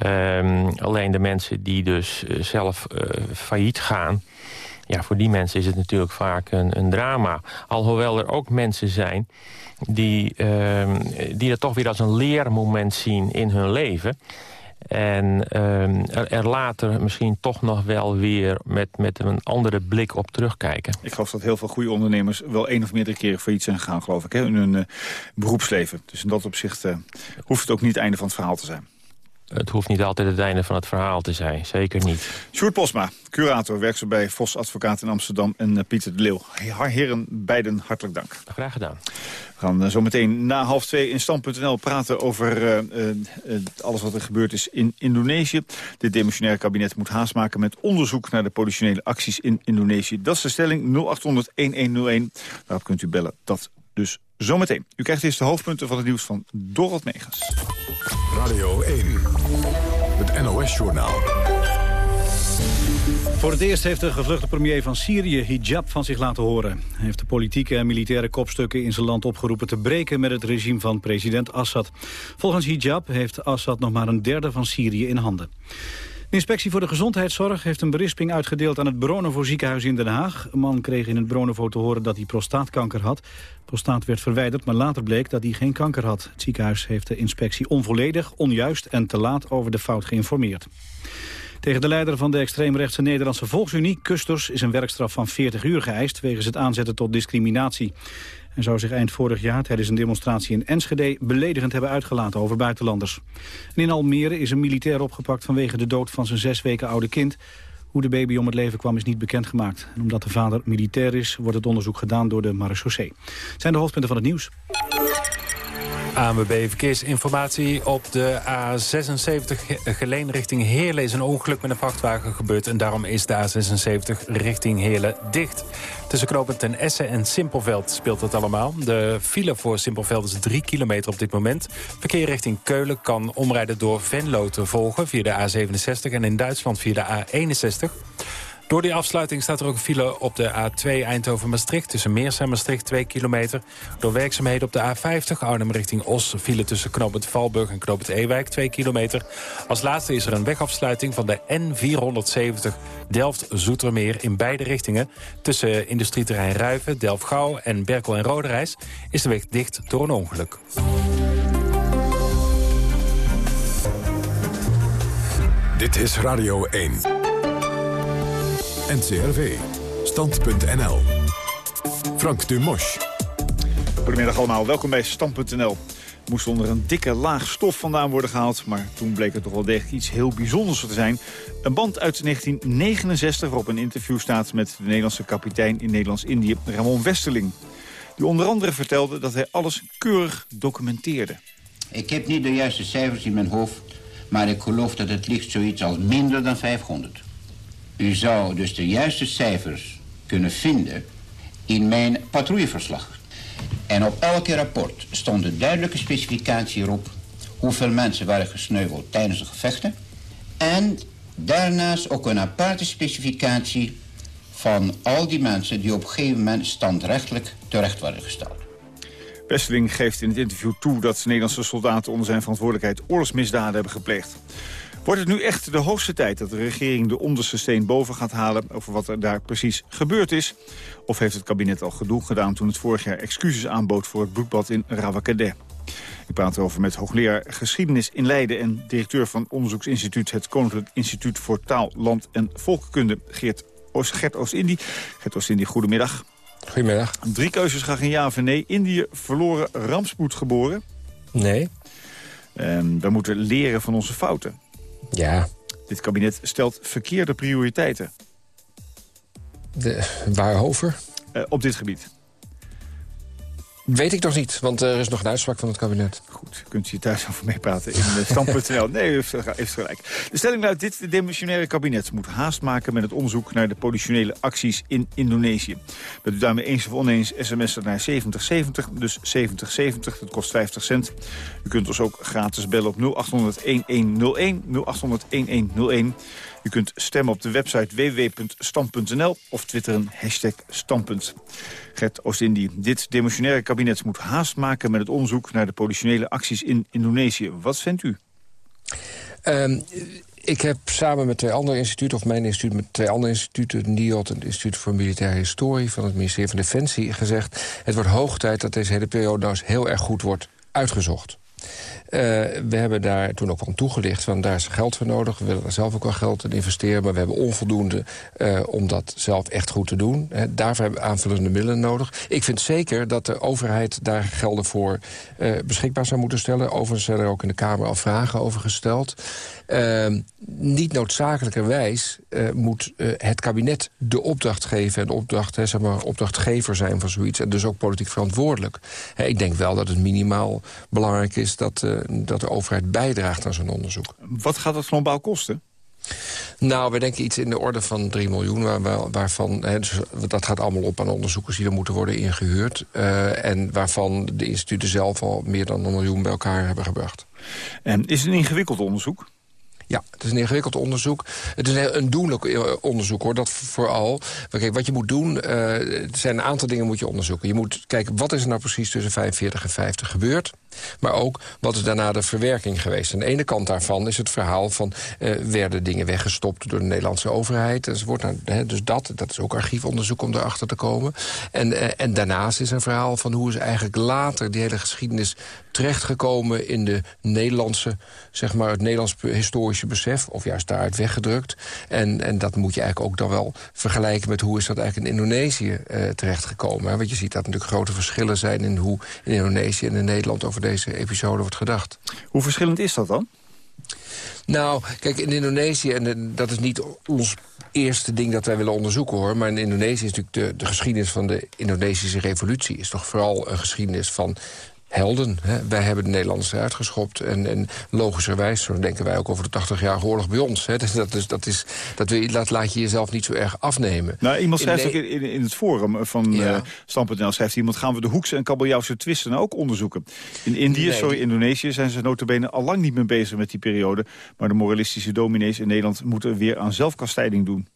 Um, alleen de mensen die dus uh, zelf failliet gaan ja, voor die mensen is het natuurlijk vaak een, een drama. Alhoewel er ook mensen zijn die, uh, die dat toch weer als een leermoment zien in hun leven. En uh, er, er, later misschien toch nog wel weer met, met een andere blik op terugkijken. Ik geloof dat heel veel goede ondernemers wel één of meerdere keren failliet zijn gegaan, geloof ik, hè, in hun uh, beroepsleven. Dus in dat opzicht uh, hoeft het ook niet het einde van het verhaal te zijn. Het hoeft niet altijd het einde van het verhaal te zijn. Zeker niet. Sjoerd Posma, curator, werkzaam bij Vos Advocaat in Amsterdam... en uh, Pieter de Leeuw. Heren, beiden hartelijk dank. Graag gedaan. We gaan uh, zo meteen na half twee in Stand.nl praten over uh, alles wat er gebeurd is in Indonesië. Dit demissionaire kabinet moet haast maken met onderzoek... naar de politionele acties in Indonesië. Dat is de stelling 0800-1101. Daarop kunt u bellen. Dat dus zometeen. U krijgt eerst de hoofdpunten van het nieuws van Dorot Megens. Radio 1, het NOS-journaal. Voor het eerst heeft de gevluchte premier van Syrië hijab van zich laten horen. Hij heeft de politieke en militaire kopstukken in zijn land opgeroepen te breken met het regime van president Assad. Volgens hijab heeft Assad nog maar een derde van Syrië in handen. De inspectie voor de gezondheidszorg heeft een berisping uitgedeeld aan het Bronovo ziekenhuis in Den Haag. Een man kreeg in het Bronovo te horen dat hij prostaatkanker had. Prostaat werd verwijderd, maar later bleek dat hij geen kanker had. Het ziekenhuis heeft de inspectie onvolledig, onjuist en te laat over de fout geïnformeerd. Tegen de leider van de extreemrechtse Nederlandse Volksunie, Kusters, is een werkstraf van 40 uur geëist wegens het aanzetten tot discriminatie. En zou zich eind vorig jaar tijdens een demonstratie in Enschede beledigend hebben uitgelaten over buitenlanders. En in Almere is een militair opgepakt vanwege de dood van zijn zes weken oude kind. Hoe de baby om het leven kwam is niet bekendgemaakt. En omdat de vader militair is, wordt het onderzoek gedaan door de marechaussee. Zijn de hoofdpunten van het nieuws. ANWB Verkeersinformatie. Op de A76 Geleen richting Heerlen is een ongeluk met een vrachtwagen gebeurd. En daarom is de A76 richting Heerlen dicht. Tussen knooppunt Ten Essen en Simpelveld speelt dat allemaal. De file voor Simpelveld is 3 kilometer op dit moment. Verkeer richting Keulen kan omrijden door Venlo te volgen via de A67... en in Duitsland via de A61. Door die afsluiting staat er ook een file op de A2 Eindhoven-Maastricht... tussen Meers en Maastricht 2 kilometer. Door werkzaamheden op de A50 Arnhem richting Os... file tussen knooppunt Valburg en knooppunt Ewijk 2 kilometer. Als laatste is er een wegafsluiting van de N470 Delft-Zoetermeer... in beide richtingen. Tussen industrieterrein Ruiven, Delft-Gouw en Berkel en Roderijs... is de weg dicht door een ongeluk. Dit is Radio 1. NCRV. Stand.nl. Frank Dumosch. Goedemiddag allemaal, welkom bij Stand.nl. Moest onder een dikke laag stof vandaan worden gehaald... maar toen bleek het toch wel degelijk iets heel bijzonders te zijn. Een band uit 1969 waarop een interview staat... met de Nederlandse kapitein in Nederlands-Indië, Ramon Westerling. Die onder andere vertelde dat hij alles keurig documenteerde. Ik heb niet de juiste cijfers in mijn hoofd... maar ik geloof dat het ligt zoiets als minder dan 500. U zou dus de juiste cijfers kunnen vinden in mijn patrouilleverslag. En op elke rapport stond een duidelijke specificatie erop... hoeveel mensen waren gesneuveld tijdens de gevechten... en daarnaast ook een aparte specificatie van al die mensen... die op een gegeven moment standrechtelijk terecht waren gesteld. Westeling geeft in het interview toe dat Nederlandse soldaten onder zijn verantwoordelijkheid oorlogsmisdaden hebben gepleegd. Wordt het nu echt de hoogste tijd dat de regering de onderste steen boven gaat halen over wat er daar precies gebeurd is? Of heeft het kabinet al genoeg gedaan toen het vorig jaar excuses aanbood voor het bloedbad in Rawakadé? Ik praat erover met hoogleraar geschiedenis in Leiden... en directeur van onderzoeksinstituut het Koninklijk Instituut voor Taal, Land en Volkenkunde, Geert Oost, Gert Oost-Indie. Gert Oost-Indie, goedemiddag. Goedemiddag. Drie keuzes graag in ja of nee. Indië verloren rampspoed geboren. Nee. Um, we moeten leren van onze fouten. Ja. Dit kabinet stelt verkeerde prioriteiten. De, waarover? Uh, op dit gebied. Weet ik nog niet, want er is nog een uitspraak van het kabinet. Goed, kunt u thuis over meepraten in stand.nl. nee, u heeft gelijk. De stelling luidt, dit demissionaire kabinet moet haast maken... met het onderzoek naar de politionele acties in Indonesië. Bent u daarmee eens of oneens sms'en naar 7070, dus 7070, dat kost 50 cent. U kunt ons ook gratis bellen op 0800-1101, 0800-1101... U kunt stemmen op de website www.stand.nl of twitteren hashtag standpunt. Gert Oost-Indie, dit demissionaire kabinet moet haast maken met het onderzoek naar de politionele acties in Indonesië. Wat vindt u? Um, ik heb samen met twee andere instituten, of mijn instituut met twee andere instituten... NIOD en het Instituut voor Militaire Historie van het ministerie van Defensie... gezegd, het wordt hoog tijd dat deze hele periode nou eens heel erg goed wordt uitgezocht. Uh, we hebben daar toen ook wel toegelicht van daar is geld voor nodig. We willen daar zelf ook wel geld in investeren. Maar we hebben onvoldoende uh, om dat zelf echt goed te doen. Daarvoor hebben we aanvullende middelen nodig. Ik vind zeker dat de overheid daar gelden voor beschikbaar zou moeten stellen. Overigens zijn er ook in de Kamer al vragen over gesteld. Ehm, niet noodzakelijkerwijs moet het kabinet de opdracht geven... en opdracht, zeg maar, opdrachtgever zijn van zoiets. En dus ook politiek verantwoordelijk. ik denk wel dat het minimaal belangrijk is dat dat de overheid bijdraagt aan zo'n onderzoek. Wat gaat dat globaal kosten? Nou, we denken iets in de orde van 3 miljoen, waar, waarvan... Hè, dus dat gaat allemaal op aan onderzoekers die er moeten worden ingehuurd. Uh, en waarvan de instituten zelf al meer dan een miljoen bij elkaar hebben gebracht. En is het een ingewikkeld onderzoek? Ja, het is een ingewikkeld onderzoek. Het is een doenlijk eh, onderzoek, hoor, dat vooral. Kijk, wat je moet doen, uh, er zijn een aantal dingen moet je onderzoeken. Je moet kijken, wat is er nou precies tussen 45 en 50 gebeurd? Maar ook, wat is daarna de verwerking geweest? Aan de ene kant daarvan is het verhaal van... Uh, werden dingen weggestopt door de Nederlandse overheid enzovoort. Nou, hè, dus dat, dat is ook archiefonderzoek om erachter te komen. En, en daarnaast is een verhaal van hoe is eigenlijk later... die hele geschiedenis terechtgekomen in de Nederlandse... zeg maar het Nederlands historische besef, of juist daaruit weggedrukt. En, en dat moet je eigenlijk ook dan wel vergelijken... met hoe is dat eigenlijk in Indonesië uh, terechtgekomen. Hè? Want je ziet dat natuurlijk grote verschillen zijn... in hoe in Indonesië en in Nederland over deze episode wordt gedacht. Hoe verschillend is dat dan? Nou, kijk, in Indonesië, en dat is niet ons eerste ding dat wij willen onderzoeken hoor... maar in Indonesië is natuurlijk de, de geschiedenis van de Indonesische revolutie... is toch vooral een geschiedenis van helden. Hè. Wij hebben de Nederlanders eruit geschopt. En, en logischerwijs, zo denken wij ook over de 80-jarige oorlog bij ons. Hè. [laughs] Dus dat, is, dat, is, dat, dat laat je jezelf niet zo erg afnemen. Nou, iemand schrijft ook in, in, het forum van ja. uh, Stam.nl... schrijft iemand, gaan we de Hoekse en Kabeljauwse twisten ook onderzoeken? In Indië, nee. sorry, Indonesië zijn ze notabene al lang niet meer bezig met die periode. Maar de moralistische dominees in Nederland moeten weer aan zelfkastijding doen.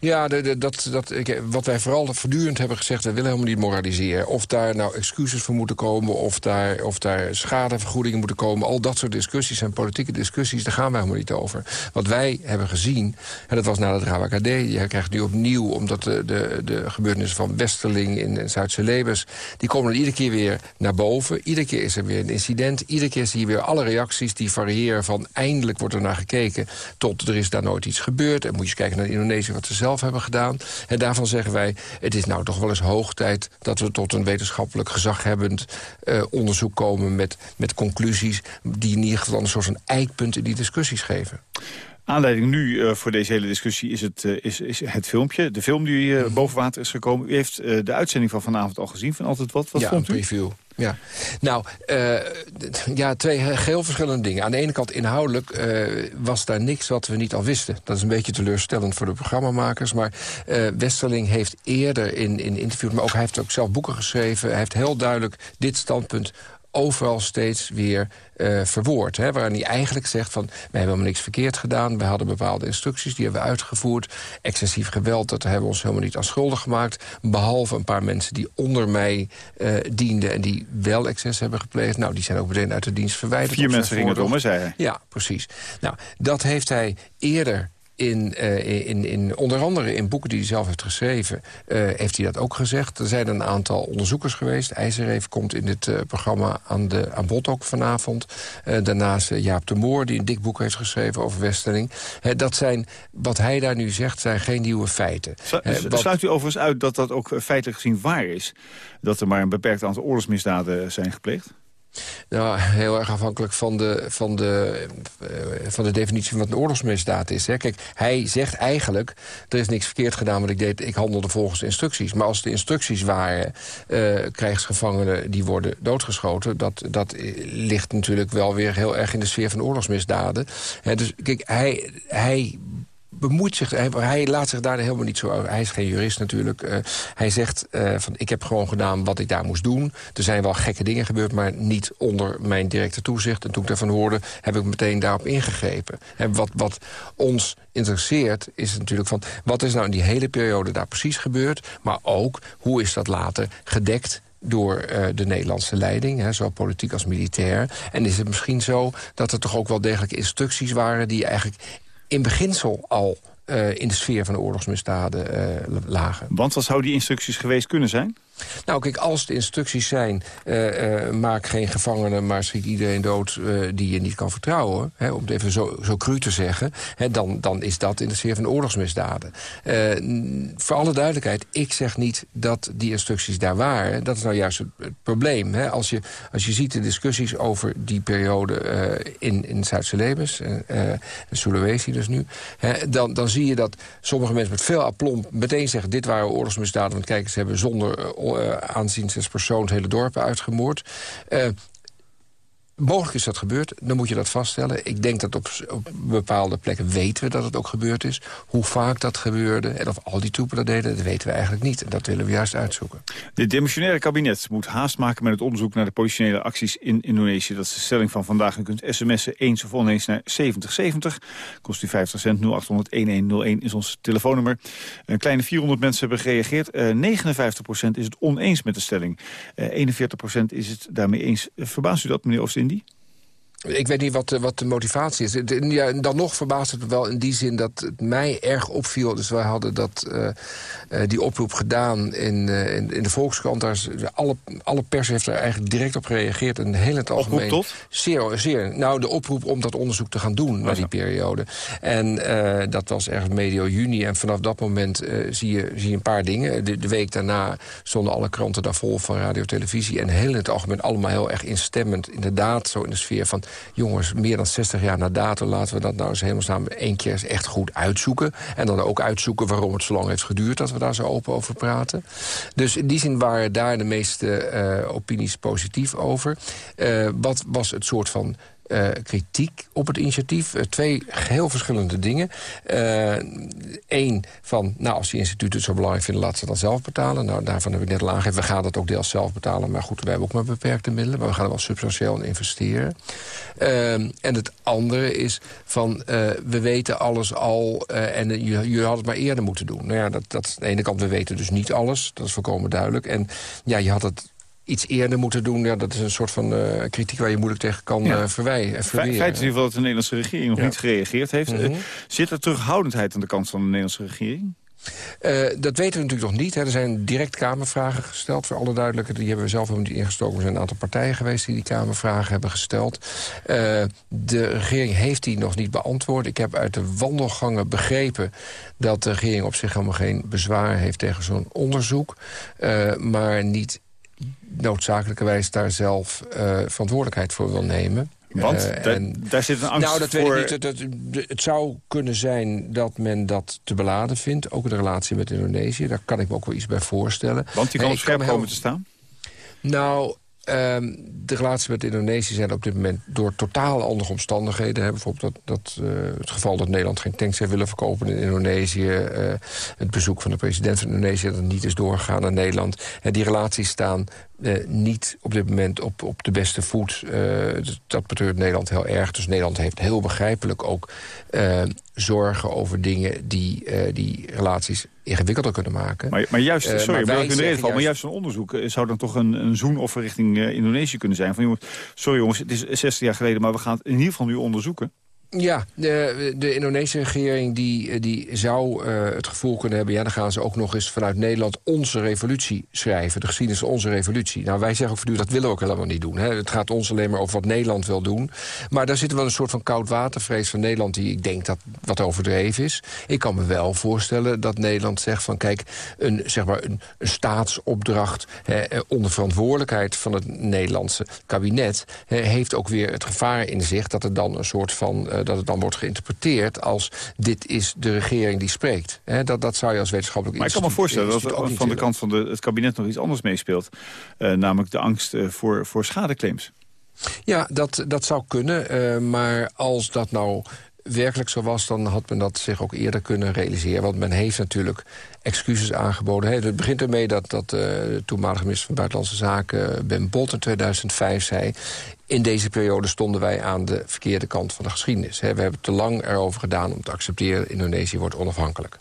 Ja, de, de, dat, dat, ik, wat wij vooral voortdurend hebben gezegd... we willen helemaal niet moraliseren. Of daar nou excuses voor moeten komen... of daar, of daar schadevergoedingen moeten komen. Al dat soort discussies zijn politieke discussies. Daar gaan wij helemaal niet over. Wat wij hebben gezien, en dat was na het RAWKD... je krijgt nu opnieuw, omdat de, de, de gebeurtenissen van Westerling... in, in Zuid-Celebes, die komen dan iedere keer weer naar boven. Iedere keer is er weer een incident. Iedere keer zie je weer alle reacties die variëren van... eindelijk wordt er naar gekeken tot er is daar nooit iets gebeurd. En moet je eens kijken naar Indonesië... wat zelf hebben gedaan. En daarvan zeggen wij, het is nou toch wel eens hoog tijd... dat we tot een wetenschappelijk gezaghebbend uh, onderzoek komen... Met, met conclusies die in ieder geval een soort van eikpunt in die discussies geven. Aanleiding nu uh, voor deze hele discussie is het, uh, is, is het filmpje. De film die uh, boven water is gekomen. U heeft de uitzending van vanavond al gezien van Altijd Wat. Wat ja, vond u? preview. Ja, nou, uh, ja, twee heel verschillende dingen. Aan de ene kant inhoudelijk uh, was daar niks wat we niet al wisten. Dat is een beetje teleurstellend voor de programmamakers. Maar uh, Westerling heeft eerder in, in interviews... maar ook, hij heeft ook zelf boeken geschreven... hij heeft heel duidelijk dit standpunt overal steeds weer uh, verwoord. Hè, waarin hij eigenlijk zegt van, wij hebben helemaal niks verkeerd gedaan... we hadden bepaalde instructies, die hebben we uitgevoerd. Excessief geweld, dat hebben we ons helemaal niet aan schuldig gemaakt. Behalve een paar mensen die onder mij uh, dienden... en die wel excess hebben gepleegd. Nou, die zijn ook meteen uit de dienst verwijderd. Vier mensen gingen het om, zei hij. Ja, precies. Nou, dat heeft hij eerder in, uh, in, in, onder andere in boeken die hij zelf heeft geschreven... Uh, heeft hij dat ook gezegd. Er zijn een aantal onderzoekers geweest. IJzerreef komt in dit uh, programma aan, de, aan bod ook vanavond. daarnaast Jaap de Moor, die een dik boek heeft geschreven over Westerling. dat zijn, wat hij daar nu zegt, zijn geen nieuwe feiten. Wat... Sluit u overigens uit dat dat ook feitelijk gezien waar is? Dat er maar een beperkt aantal oorlogsmisdaden zijn gepleegd? Nou, heel erg afhankelijk van de, van de, uh, van de definitie van wat een oorlogsmisdaad is. Hè. Kijk, hij zegt eigenlijk, er is niks verkeerd gedaan wat ik deed. Ik handelde volgens instructies. Maar als de instructies waren, uh, krijgsgevangenen die worden doodgeschoten... Dat, dat ligt natuurlijk wel weer heel erg in de sfeer van oorlogsmisdaden. Hè, dus kijk, hij, hij bemoeit zich, hij, hij, laat zich daar helemaal niet zo over. Hij is geen jurist natuurlijk. Uh, hij zegt uh, van ik heb gewoon gedaan wat ik daar moest doen. Er zijn wel gekke dingen gebeurd, maar niet onder mijn directe toezicht. En toen ik daarvan hoorde, heb ik meteen daarop ingegrepen. En wat, wat ons interesseert is natuurlijk van... wat is nou in die hele periode daar precies gebeurd... maar ook hoe is dat later gedekt door uh, de Nederlandse leiding, hè, zowel politiek als militair. En is het misschien zo dat er toch ook wel degelijk instructies waren... die eigenlijk in beginsel al uh, in de sfeer van de oorlogsmisdaden uh, lagen. Want wat zouden die instructies geweest kunnen zijn? Nou, kijk, als de instructies zijn... Uh, uh, maak geen gevangenen, maar schiet iedereen dood uh, die je niet kan vertrouwen... Hè, om het even zo, zo cru te zeggen... Hè, dan, dan is dat in de sfeer van oorlogsmisdaden. voor alle duidelijkheid, ik zeg niet dat die instructies daar waren. Dat is nou juist het, probleem. Hè. Als, je, als je ziet de discussies over die periode in, in Zuid-Celebes... Sulawesi dus nu... Hè, dan, dan zie je dat sommige mensen met veel aplomb meteen zeggen... dit waren oorlogsmisdaden, want kijk, ze hebben zonder uh, aanzienstens persoon hele dorpen uitgemoord. Mogelijk is dat gebeurd, dan moet je dat vaststellen. Ik denk dat op, bepaalde plekken weten we dat het ook gebeurd is. Hoe vaak dat gebeurde en of al die troepen dat deden... dat weten we eigenlijk niet. En dat willen we juist uitzoeken. Dit demissionaire kabinet moet haast maken met het onderzoek... naar de politionele acties in Indonesië. Dat is de stelling van vandaag. U kunt sms'en eens of oneens naar 7070. Kost u 50 cent. 0800-1101 is ons telefoonnummer. Een kleine 400 mensen hebben gereageerd. Uh, 59% is het oneens met de stelling. Uh, 41% is het daarmee eens. Verbaast u dat, meneer Oost Indy? Ik weet niet wat, wat de motivatie is. Ja, dan nog verbaast het me wel in die zin dat het mij erg opviel. Dus wij hadden dat, uh, uh, die oproep gedaan in, uh, in, in, de Volkskrant. Daar is, alle, alle pers heeft er eigenlijk direct op gereageerd. En heel het algemeen. Oproep tot? Zeer, zeer. Nou, de oproep om dat onderzoek te gaan doen naar die periode. En dat was ergens medio juni. En vanaf dat moment zie, je, zie je een paar dingen. De, de, week daarna stonden alle kranten daar vol van radio, televisie. En heel in het algemeen allemaal heel erg instemmend. Inderdaad, zo in de sfeer van jongens, meer dan 60 jaar na dato... laten we dat nou eens hemelsnaam één keer echt goed uitzoeken. En dan ook uitzoeken waarom het zo lang heeft geduurd... dat we daar zo open over praten. Dus in die zin waren daar de meeste uh, opinies positief over. Uh, wat was het soort van uh, kritiek op het initiatief. Uh, twee heel verschillende dingen. Eén uh, van, nou, als die instituten het zo belangrijk vinden... laten ze dan zelf betalen. Nou, daarvan heb ik net al aangegeven. We gaan dat ook deels zelf betalen. Maar goed, we hebben ook maar beperkte middelen. Maar we gaan er wel substantieel in investeren. en het andere is van, we weten alles al... en jullie hadden het maar eerder moeten doen. Nou ja, dat, dat aan de ene kant, we weten dus niet alles. Dat is volkomen duidelijk. En ja, je had het iets eerder moeten doen. Ja, dat is een soort van uh, kritiek waar je moeilijk tegen kan ja. uh, verwijzen. Feit is in ieder geval dat de Nederlandse regering nog ja. niet gereageerd heeft. Mm -hmm. Zit er terughoudendheid aan de kant van de Nederlandse regering? Uh, dat weten we natuurlijk nog niet. Hè. Er zijn direct Kamervragen gesteld, voor alle duidelijkheid. Die hebben we zelf helemaal niet ingestoken. Er zijn een aantal partijen geweest die die Kamervragen hebben gesteld. Uh, de regering heeft die nog niet beantwoord. Ik heb uit de wandelgangen begrepen dat de regering op zich helemaal geen bezwaar heeft tegen zo'n onderzoek. Uh, maar niet noodzakelijkerwijs daar zelf uh, verantwoordelijkheid voor wil nemen. Want Eh, daar- en- daar zit een angst nou, dat voor- Weet ik niet. Dat, dat- het zou kunnen zijn dat men dat te beladen vindt. Ook de relatie met Indonesië. Daar kan ik me ook wel iets bij voorstellen. Want die kan op scherp heel- komen te staan? Nou, ehm, de relaties met Indonesië zijn op dit moment door totaal andere omstandigheden. Hè. Bijvoorbeeld dat, dat, eh, het geval dat Nederland geen tanks heeft willen verkopen in Indonesië. eh, het bezoek van de president van Indonesië dat niet is doorgegaan naar Nederland. En die relaties staan eh, niet op dit moment op, op de beste voet. Eh, dat betreurt Nederland heel erg. Dus Nederland heeft heel begrijpelijk ook eh, zorgen over dingen... die die relaties ingewikkelder kunnen maken. Maar, maar juist, sorry, maar in de reden maar juist- een onderzoek zou dan toch een, een zoenoffer richting Indonesië kunnen zijn. Van, jongens, sorry jongens, het is 60 jaar geleden, maar we gaan het in ieder geval nu onderzoeken. Ja, de, de Indonesische regering die, die zou eh, het gevoel kunnen hebben... ja, dan gaan ze ook nog eens vanuit Nederland onze revolutie schrijven. De geschiedenis van onze revolutie. Nou, wij zeggen ook voortdurend, dat willen we ook helemaal niet doen. Hè. Het gaat ons alleen maar over wat Nederland wil doen. Maar daar zit wel een soort van koudwatervrees van Nederland... die ik denk dat wat overdreven is. Ik kan me wel voorstellen dat Nederland zegt van... kijk, een, zeg maar een, staatsopdracht hè, eh, onder verantwoordelijkheid van het Nederlandse kabinet... hè, heeft ook weer het gevaar in zich dat er dan een soort van... eh, dat het dan wordt geïnterpreteerd als dit is de regering die spreekt. Dat, dat zou je als wetenschappelijk Maar ik kan me voorstellen dat er van de willen. kant van de, het kabinet nog iets anders meespeelt. Eh, namelijk de angst eh, voor, voor schadeclaims. Ja, dat, dat zou kunnen. eh, maar als dat nou werkelijk zo was... dan had men dat zich ook eerder kunnen realiseren. Want men heeft natuurlijk excuses aangeboden. Het begint ermee dat, dat eh, de toenmalige minister van Buitenlandse Zaken... Ben Bot in 2005 zei... in deze periode stonden wij aan de verkeerde kant van de geschiedenis. We hebben te lang erover gedaan om te accepteren... Indonesië wordt onafhankelijk.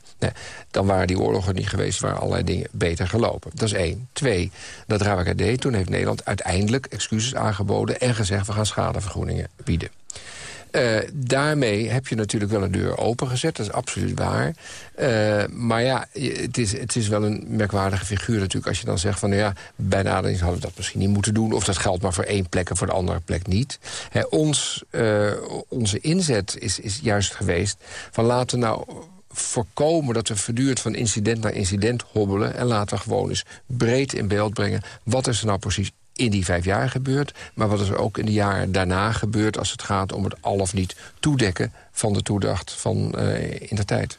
Dan waren die oorlogen niet geweest, waren allerlei dingen beter gelopen. Dat is één. Twee, dat Rawaka deed, toen heeft Nederland uiteindelijk excuses aangeboden... en gezegd, we gaan schadevergoedingen bieden. Eh, daarmee heb je natuurlijk wel een deur opengezet, dat is absoluut waar. Eh, maar ja, het is, het is wel een merkwaardige figuur natuurlijk... als je dan zegt van, nou ja, bij nadering hadden we dat misschien niet moeten doen... of dat geldt maar voor één plek en voor de andere plek niet. Hè, ons, eh, onze inzet is, is juist geweest van laten nou voorkomen dat we voortdurend van incident naar incident hobbelen... en laten we gewoon eens breed in beeld brengen... wat is er nou precies in die vijf jaar gebeurd... maar wat is er ook in de jaren daarna gebeurd... als het gaat om het al of niet toedekken van de toedacht van eh, in de tijd.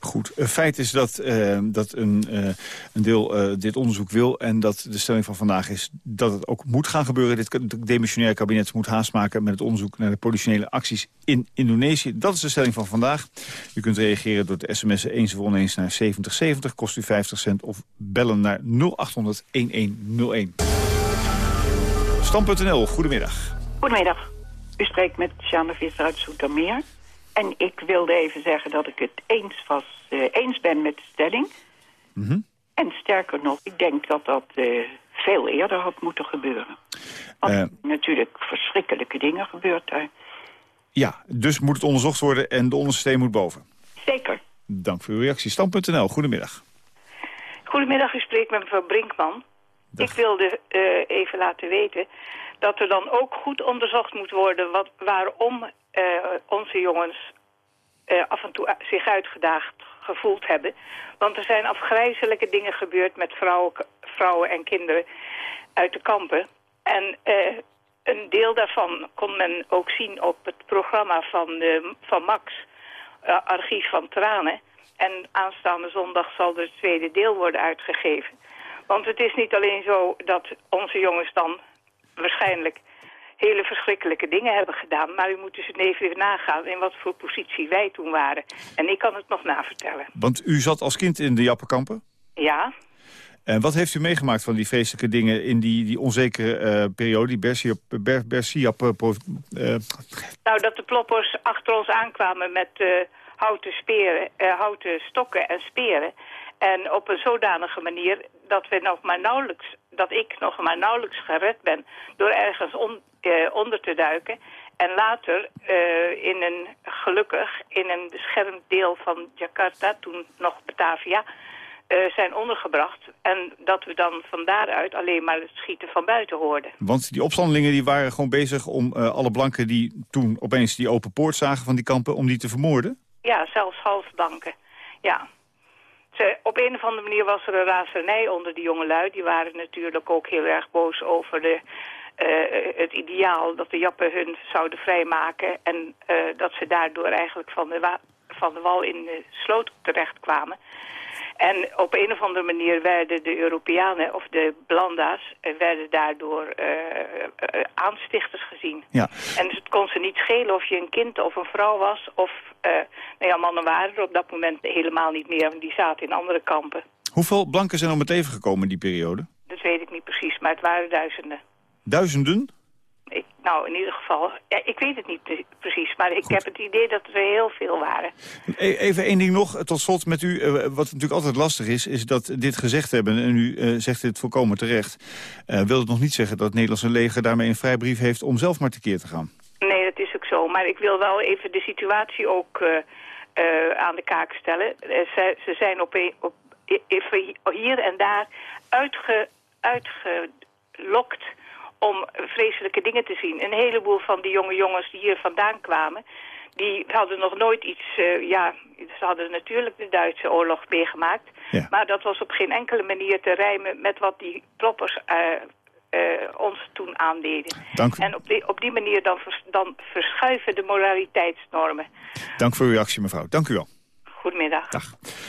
Goed, feit is dat, eh, dat een, eh, een deel dit onderzoek wil... en dat de stelling van vandaag is dat het ook moet gaan gebeuren. Dit het demissionair kabinet moet haast maken met het onderzoek... naar de politionele acties in Indonesië. Dat is de stelling van vandaag. U kunt reageren door te sms'en eens of oneens naar 7070, kost u 50 cent... of bellen naar 0800-1101. Stam.nl, goedemiddag. Goedemiddag. U spreekt met Sjanne Visser uit Zoetermeer. En ik wilde even zeggen dat ik het eens, was, eh, eens ben met de stelling. Mhm. En sterker nog, ik denk dat dat eh, veel eerder had moeten gebeuren. Want Eh, natuurlijk verschrikkelijke dingen gebeurd daar. ja, dus moet het onderzocht worden en de onderste steen moet boven. Zeker. Dank voor uw reactie. Stam.nl, goedemiddag. Goedemiddag, u spreekt met mevrouw Brinkman. Ik wilde eh, even laten weten dat er dan ook goed onderzocht moet worden... Wat, waarom eh, onze jongens eh, af en toe zich uitgedaagd gevoeld hebben. Want er zijn afgrijzelijke dingen gebeurd met vrouwen, vrouwen en kinderen uit de kampen. En een deel daarvan kon men ook zien op het programma van, van Max, Archief van Tranen. En aanstaande zondag zal er het tweede deel worden uitgegeven. Want het is niet alleen zo dat onze jongens dan waarschijnlijk hele verschrikkelijke dingen hebben gedaan. Maar u moet dus even nagaan in wat voor positie wij toen waren. En ik kan het nog navertellen. Want u zat als kind in de Jappenkampen. Ja, En wat heeft u meegemaakt van die vreselijke dingen in die, die onzekere eh, periode, die Bersiap, Ber, Bersiap, eh, eh, nou dat de ploppers achter ons aankwamen met houten, speren, houten stokken en speren. En op een zodanige manier dat, we nog maar nauwelijks, dat ik nog maar nauwelijks gered ben door ergens on- eh, onder te duiken. En later eh, in een, gelukkig, in een beschermd deel van Jakarta, toen nog Batavia, eh, zijn ondergebracht. En dat we dan van daaruit alleen maar het schieten van buiten hoorden. want die opstandelingen die waren gewoon bezig om alle blanken die toen opeens die open poort zagen van die kampen, om die te vermoorden? Ja, zelfs halsbanken. Ja. Op een of andere manier was er een razernij onder die jongelui. Die waren natuurlijk ook heel erg boos over de, het ideaal dat de Jappen hun zouden vrijmaken... en eh, dat ze daardoor eigenlijk van de, van de wal in de sloot terechtkwamen. En op een of andere manier werden de Europeanen of de Blanda's... eh, werden daardoor eh, eh, aanstichters gezien. Ja. En dus het kon ze niet schelen of je een kind of een vrouw was... of, nou ja, mannen waren er op dat moment helemaal niet meer... want die zaten in andere kampen. Hoeveel blanken zijn om het even gekomen in die periode? Dat weet ik niet precies, maar het waren duizenden. Duizenden? Ik, nou, in ieder geval, ja, ik weet het niet pre- precies, maar ik heb het idee dat er heel veel waren. E- Even één ding nog, tot slot met u. eh, Wat natuurlijk altijd lastig is, is dat dit gezegd hebben... en u eh, zegt dit volkomen terecht... eh, wil het nog niet zeggen dat het Nederlandse leger daarmee een vrijbrief heeft... om zelf maar tekeer te gaan. Nee, dat is ook zo, maar ik wil wel even de situatie ook aan de kaak stellen. Ze, ze zijn op, een- op, even hier en daar uitge, uitgelokt om vreselijke dingen te zien. Een heleboel van die jonge jongens die hier vandaan kwamen... die hadden nog nooit iets... eh, ja, ze hadden natuurlijk de Duitse oorlog meegemaakt... maar dat was op geen enkele manier te rijmen met wat die proppers... eh, eh, ons toen aandeden. Dank, En op die, op die manier dan, vers- dan verschuiven de moraliteitsnormen. dank voor uw reactie, mevrouw. Dank u wel. Goedemiddag. Dag.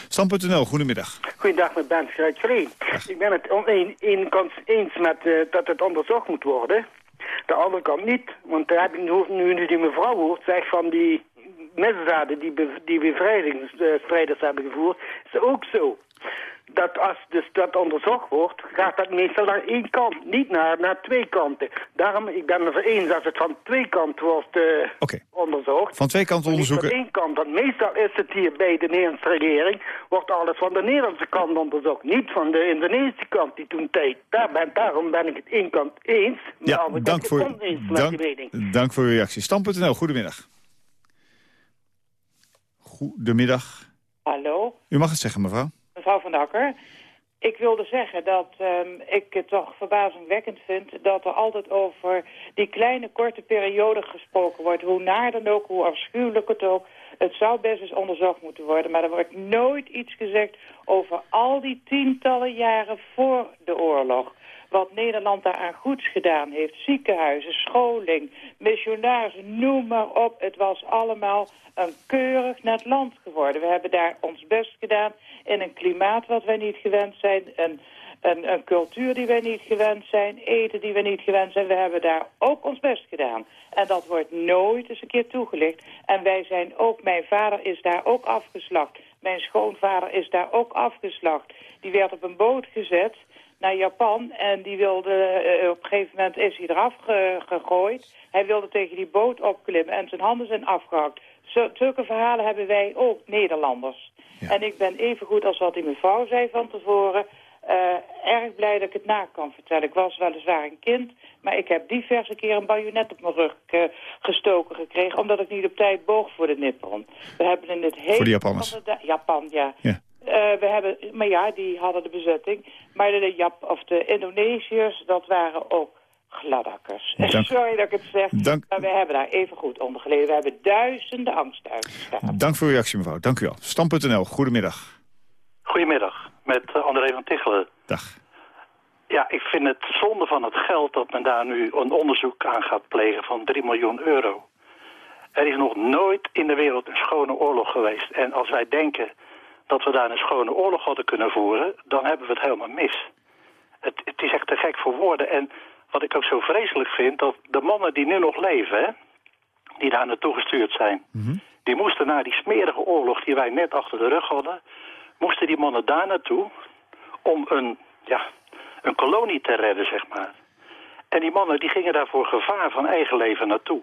Stam.nl, goedemiddag. Goedendag, met Bent Schrijtvreen. Ik ben het ene kant eens met eh, dat het onderzocht moet worden. De andere kant niet. Want daar heb ik nu, nu, nu die mevrouw hoort, zegt van die misdaden die, be, die bevrijdingsstrijders hebben gevoerd, is ook zo. Dat als dus dat onderzocht wordt, gaat dat meestal naar één kant, niet naar, naar twee kanten. Daarom, ik ben het er eens als het van twee kanten wordt eh, onderzocht. Van twee kanten Niet onderzoeken. van één kant, want meestal is het hier bij de Nederlandse regering, wordt alles van de Nederlandse kant onderzocht. Niet van de Indonesische kant die toen tijd. Daar ben, daarom ben ik het één kant eens, maar de Ja, andere dank voor, oneens met dank, die mening. dank voor uw reactie. Stam.nl, goedemiddag. Goedemiddag. Hallo, U mag het zeggen, mevrouw. Mevrouw Van Akker. Ik wilde zeggen dat ehm, ik het toch verbazingwekkend vind... dat er altijd over die kleine korte periode gesproken wordt. Hoe naar dan ook, hoe afschuwelijk het ook. Het zou best eens onderzocht moeten worden. Maar er wordt nooit iets gezegd over al die tientallen jaren voor de oorlog. Wat Nederland daaraan goeds gedaan heeft. Ziekenhuizen, scholing, missionarissen, noem maar op. Het was allemaal een keurig net land geworden. We hebben daar ons best gedaan in een klimaat wat wij niet gewend zijn. Een, een, een cultuur die wij niet gewend zijn. Eten die we niet gewend zijn. We hebben daar ook ons best gedaan. En dat wordt nooit eens een keer toegelicht. En wij zijn ook, mijn vader is daar ook afgeslacht. Mijn schoonvader is daar ook afgeslacht. Die werd op een boot gezet naar Japan en die wilde, eh, op een gegeven moment is hij eraf ge- gegooid. Hij wilde tegen die boot opklimmen en zijn handen zijn afgehakt. Zo, zulke verhalen hebben wij ook, Nederlanders. En ik ben even goed als wat die mevrouw zei van tevoren... eh, erg blij dat ik het na kan vertellen. Ik was weliswaar een kind, maar ik heb diverse keer een bajonet op mijn rug eh, gestoken gekregen... omdat ik niet op tijd boog voor de nippon. We hebben in het hele... Voor de Japanners. Japan, ja. Ja. Eh, we hebben, maar ja, die hadden de bezetting. Maar de, Jap of de Indonesiërs, dat waren ook gladakkers. [laughs] Dank. Sorry dat ik het zeg, Dank. maar we hebben daar even goed onder geleden. We hebben duizenden angstuigen Dank voor uw reactie, mevrouw. Dank u wel. Stam.nl, goedemiddag. Goedemiddag, met eh, André van Tichelen. Dag. Ja, ik vind het zonde van het geld dat men daar nu een onderzoek aan gaat plegen van 3 miljoen euro. Er is nog nooit in de wereld een schone oorlog geweest. En als wij denken dat we daar een schone oorlog hadden kunnen voeren, dan hebben we het helemaal mis. Het, het is echt te gek voor woorden. En wat ik ook zo vreselijk vind, dat de mannen die nu nog leven, hè, die daar naartoe gestuurd zijn, die moesten na die smerige oorlog die wij net achter de rug hadden, moesten die mannen daar naartoe om een, ja, een kolonie te redden, zeg maar. En die mannen die gingen daar voor gevaar van eigen leven naartoe.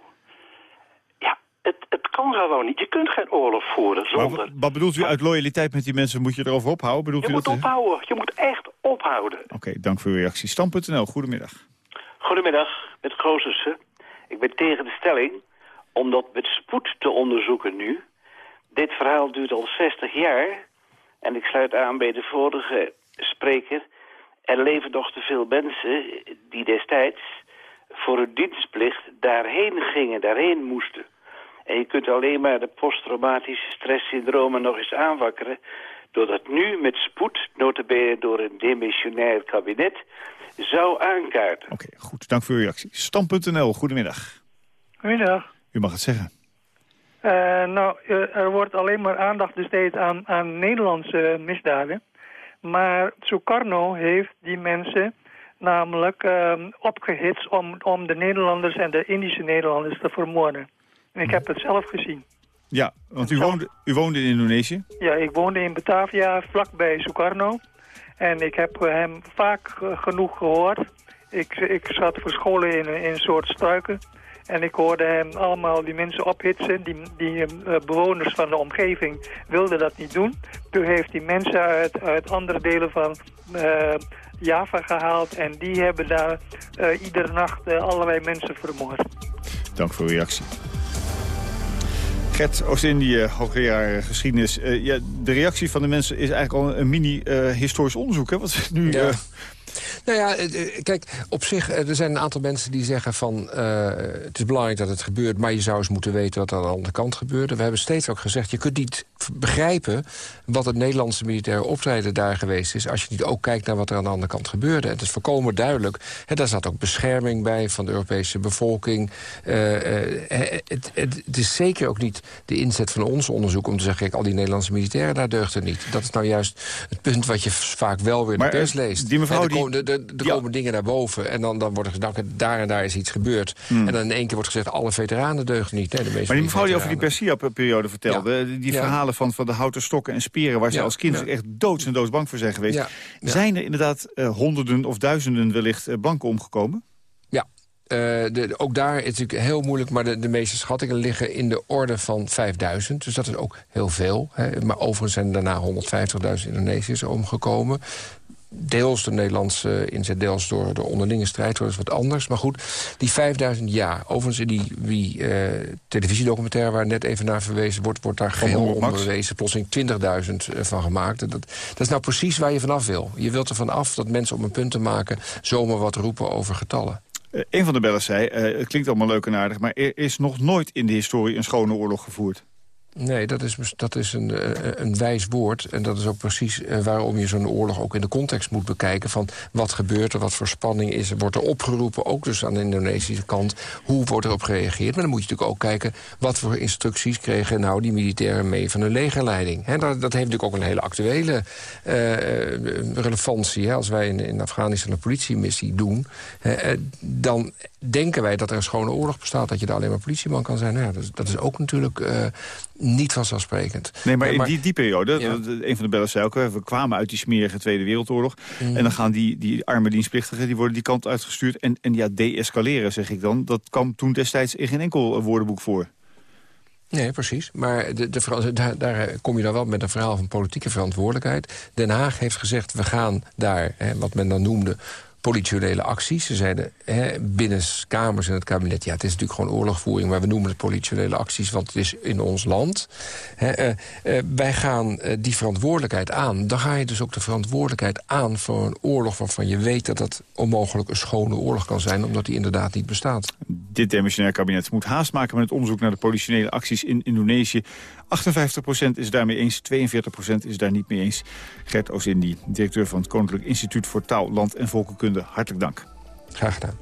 Het, het kan gewoon niet. Je kunt geen oorlog voeren Maar zonder... wat, wat bedoelt u uit loyaliteit met die mensen? Moet je erover ophouden? Bedoelt Je u moet dat? eh? ophouden. Je moet echt ophouden. Oké, dank voor uw reactie. Stam.nl, goedemiddag. Goedemiddag, met Goosersen. Ik ben tegen de stelling om dat met spoed te onderzoeken nu. Dit verhaal duurt al 60 jaar. En ik sluit aan bij de vorige spreker. Er leven nog te veel mensen die destijds voor hun dienstplicht daarheen gingen, daarheen moesten. En je kunt alleen maar de posttraumatische stresssyndromen nog eens aanwakkeren... doordat nu met spoed, notabene door een demissionair kabinet... zou aankaarten. Oké, goed. Dank voor uw reactie. Stam.nl, goedemiddag. Goedemiddag. U mag het zeggen. Uh, nou, uh, er wordt alleen maar aandacht besteed aan, aan Nederlandse misdaden. Maar Sukarno heeft die mensen namelijk uh, opgehitst om, om de Nederlanders en de Indische Nederlanders te vermoorden. En ik heb het zelf gezien. Ja, want u woonde, u woonde in Indonesië? Ja, ik woonde in Batavia, vlakbij Sukarno. En ik heb hem vaak genoeg gehoord. Ik, ik zat verscholen in, in een soort struiken. En ik hoorde hem allemaal die mensen ophitsen. Die, die uh, bewoners van de omgeving wilden dat niet doen. Toen heeft hij mensen uit, uit andere delen van uh, Java gehaald. En die hebben daar uh, iedere nacht allerlei mensen vermoord. Dank voor uw reactie. Gert Oost-Indië, hoogleraar geschiedenis. ja, de reactie van de mensen is eigenlijk al een mini-historisch onderzoek. Hè? Wat nu... Ja. Nou ja, kijk, op zich, er zijn een aantal mensen die zeggen van... Uh, het is belangrijk dat het gebeurt, maar je zou eens moeten weten wat er aan de andere kant gebeurde. We hebben steeds ook gezegd, je kunt niet begrijpen wat het Nederlandse militaire optreden daar geweest is... als je niet ook kijkt naar wat er aan de andere kant gebeurde. Het is volkomen duidelijk. Hè, daar zat ook bescherming bij van de Europese bevolking. Uh, uh, het, het, het, is zeker ook niet de inzet van ons onderzoek om te zeggen... kijk, al die Nederlandse militairen, daar deugt het niet. Dat is nou juist het punt wat je vaak wel weer in de pers leest. Die mevrouw die komen, er, er ja. komen dingen naar boven. En dan, dan wordt er gezegd, daar en daar is iets gebeurd. Hmm. En dan in één keer wordt gezegd, alle veteranen deugen niet. Nee, de meeste maar die mevrouw die over die. Persia-periode vertelde... Ja. die verhalen van, van de houten stokken en speren... waar ze als kind echt doods en doods bang voor zijn geweest... Zijn er inderdaad eh, honderden of duizenden wellicht eh, blanken omgekomen? Ja. Eh, de, ook daar is het natuurlijk heel moeilijk, maar de, de meeste schattingen liggen in de orde van 5000. Dus dat is ook heel veel. Hè. Maar overigens zijn er daarna 150.000 Indonesiërs omgekomen. Deels de Nederlandse inzet, deels door de onderlinge strijd. Dat is wat anders. Maar goed, die 5000 ja. Overigens in die, die eh, televisiedocumentaire waar net even naar verwezen wordt... wordt daar geheel onbewezen plotseling 20.000 eh, van gemaakt. Dat, dat is nou precies waar je vanaf wil. Je wilt er vanaf dat mensen op een punt te maken... zomaar wat roepen over getallen. Eh, een van de bellers zei, het klinkt allemaal leuk en aardig... maar er is nog nooit in de historie een schone oorlog gevoerd. Nee, dat is, dat is een, eh, een wijs woord. En dat is ook precies eh, waarom je zo'n oorlog ook in de context moet bekijken. Van wat gebeurt er, wat voor spanning is er. Wordt er opgeroepen, ook dus aan de Indonesische kant. Hoe wordt erop gereageerd? Maar dan moet je natuurlijk ook kijken... wat voor instructies kregen nou die militairen mee van de legerleiding. He, dat, dat heeft natuurlijk ook een hele actuele eh, relevantie. Als wij in, in Afghanistan een politiemissie doen... eh, eh, dan denken wij dat er een schone oorlog bestaat... dat je daar alleen maar politieman kan zijn. Nou ja, dat, is- dat is ook natuurlijk eh, niet vanzelfsprekend. Nee, maar Ja, in die, die periode, Ja. dat- een van de bellers zei ook... we kwamen uit die smerige Tweede Wereldoorlog... Mhm. en dan gaan die, die arme dienstplichtigen die worden die kant uitgestuurd... en, en ja, de-escaleren, zeg ik dan. Dat kwam toen destijds in geen enkel eh, woordenboek voor. Nee, precies. Maar de, de, daar, daar kom je dan wel met een verhaal van politieke verantwoordelijkheid. Den Haag heeft gezegd, we gaan daar, hè, wat men dan noemde politionele acties. Ze zeiden hè, binnen kamers in het kabinet... ja, het is natuurlijk gewoon oorlogvoering... maar we noemen het politionele acties, want het is in ons land. Hè, eh, eh, wij gaan eh, die verantwoordelijkheid aan. Dan ga je dus ook de verantwoordelijkheid aan voor een oorlog... waarvan je weet dat dat onmogelijk een schone oorlog kan zijn... omdat die inderdaad niet bestaat. Dit demissionair kabinet moet haast maken met het onderzoek naar de politionele acties in Indonesië. 58% is daarmee eens, 42% is daar niet mee eens. Gert Oosindi, directeur van het Koninklijk Instituut voor Taal, Land en Volkenkunde. Hartelijk dank. Graag gedaan.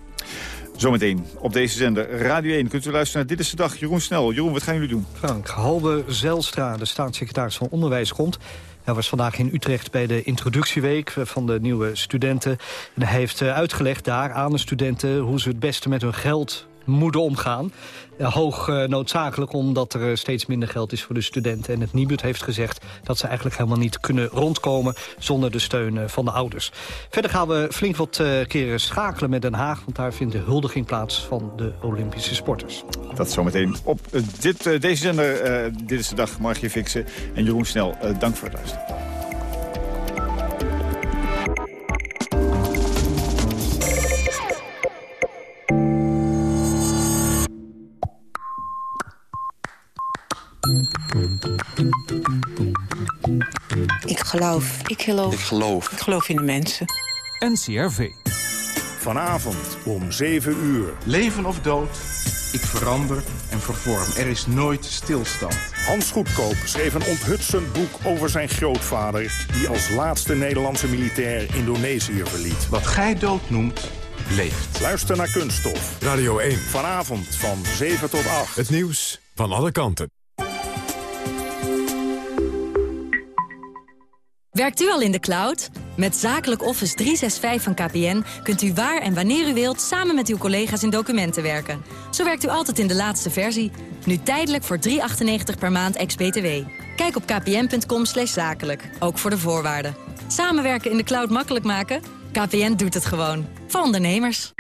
Zometeen op deze zender Radio 1 kunt u luisteren naar Dit is de Dag. Jeroen Snel. Jeroen, wat gaan jullie doen? Frank, Halbe Zijlstra, de staatssecretaris van Onderwijs, komt. Hij was vandaag in Utrecht bij de introductieweek van de nieuwe studenten. En hij heeft eh, uitgelegd daar aan de studenten hoe ze het beste met hun geld moeten omgaan. Ja, hoog eh, noodzakelijk omdat er eh, steeds minder geld is voor de studenten. En het Nibud heeft gezegd dat ze eigenlijk helemaal niet kunnen rondkomen... zonder de steun eh, van de ouders. Verder gaan we flink wat eh, keren schakelen met Den Haag... want daar vindt de huldiging plaats van de Olympische sporters. Dat zometeen op eh, dit, eh, deze zender. eh, dit is de dag, Margje Fixen en Jeroen Snel. eh, dank voor het luisteren. Ik geloof. Ik geloof. Ik geloof. Ik geloof in de mensen. NCRV. Vanavond om 7 uur. Leven of dood, ik verander en vervorm. Er is nooit stilstand. Hans Goedkoop schreef een onthutsend boek over zijn grootvader... die als laatste Nederlandse militair Indonesië verliet. Wat gij dood noemt, leeft. Luister naar Kunststof. Radio 1. Vanavond van 7 tot 8. Het nieuws van alle kanten. Werkt u al in de cloud? Met Zakelijk Office 365 van KPN kunt u waar en wanneer u wilt... samen met uw collega's in documenten werken. Zo werkt u altijd in de laatste versie. Nu tijdelijk voor 3,98 per maand ex-BTW. Kijk op kpn.com zakelijk, ook voor de voorwaarden. Samenwerken in de cloud makkelijk maken? KPN doet het gewoon. Voor ondernemers.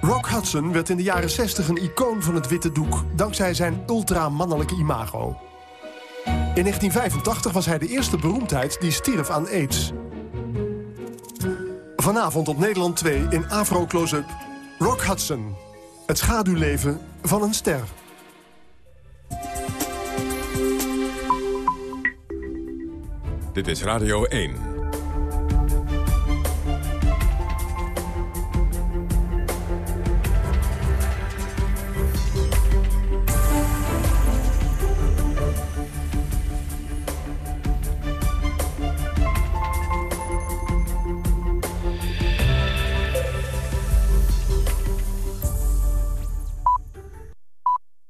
Rock Hudson werd in de jaren 60 een icoon van het witte doek... dankzij zijn ultramannelijke imago. In 1985 was hij de eerste beroemdheid die stierf aan aids. Vanavond op Nederland 2 in Afro Close-up. Rock Hudson. Het schaduwleven van een ster. Dit is Radio 1.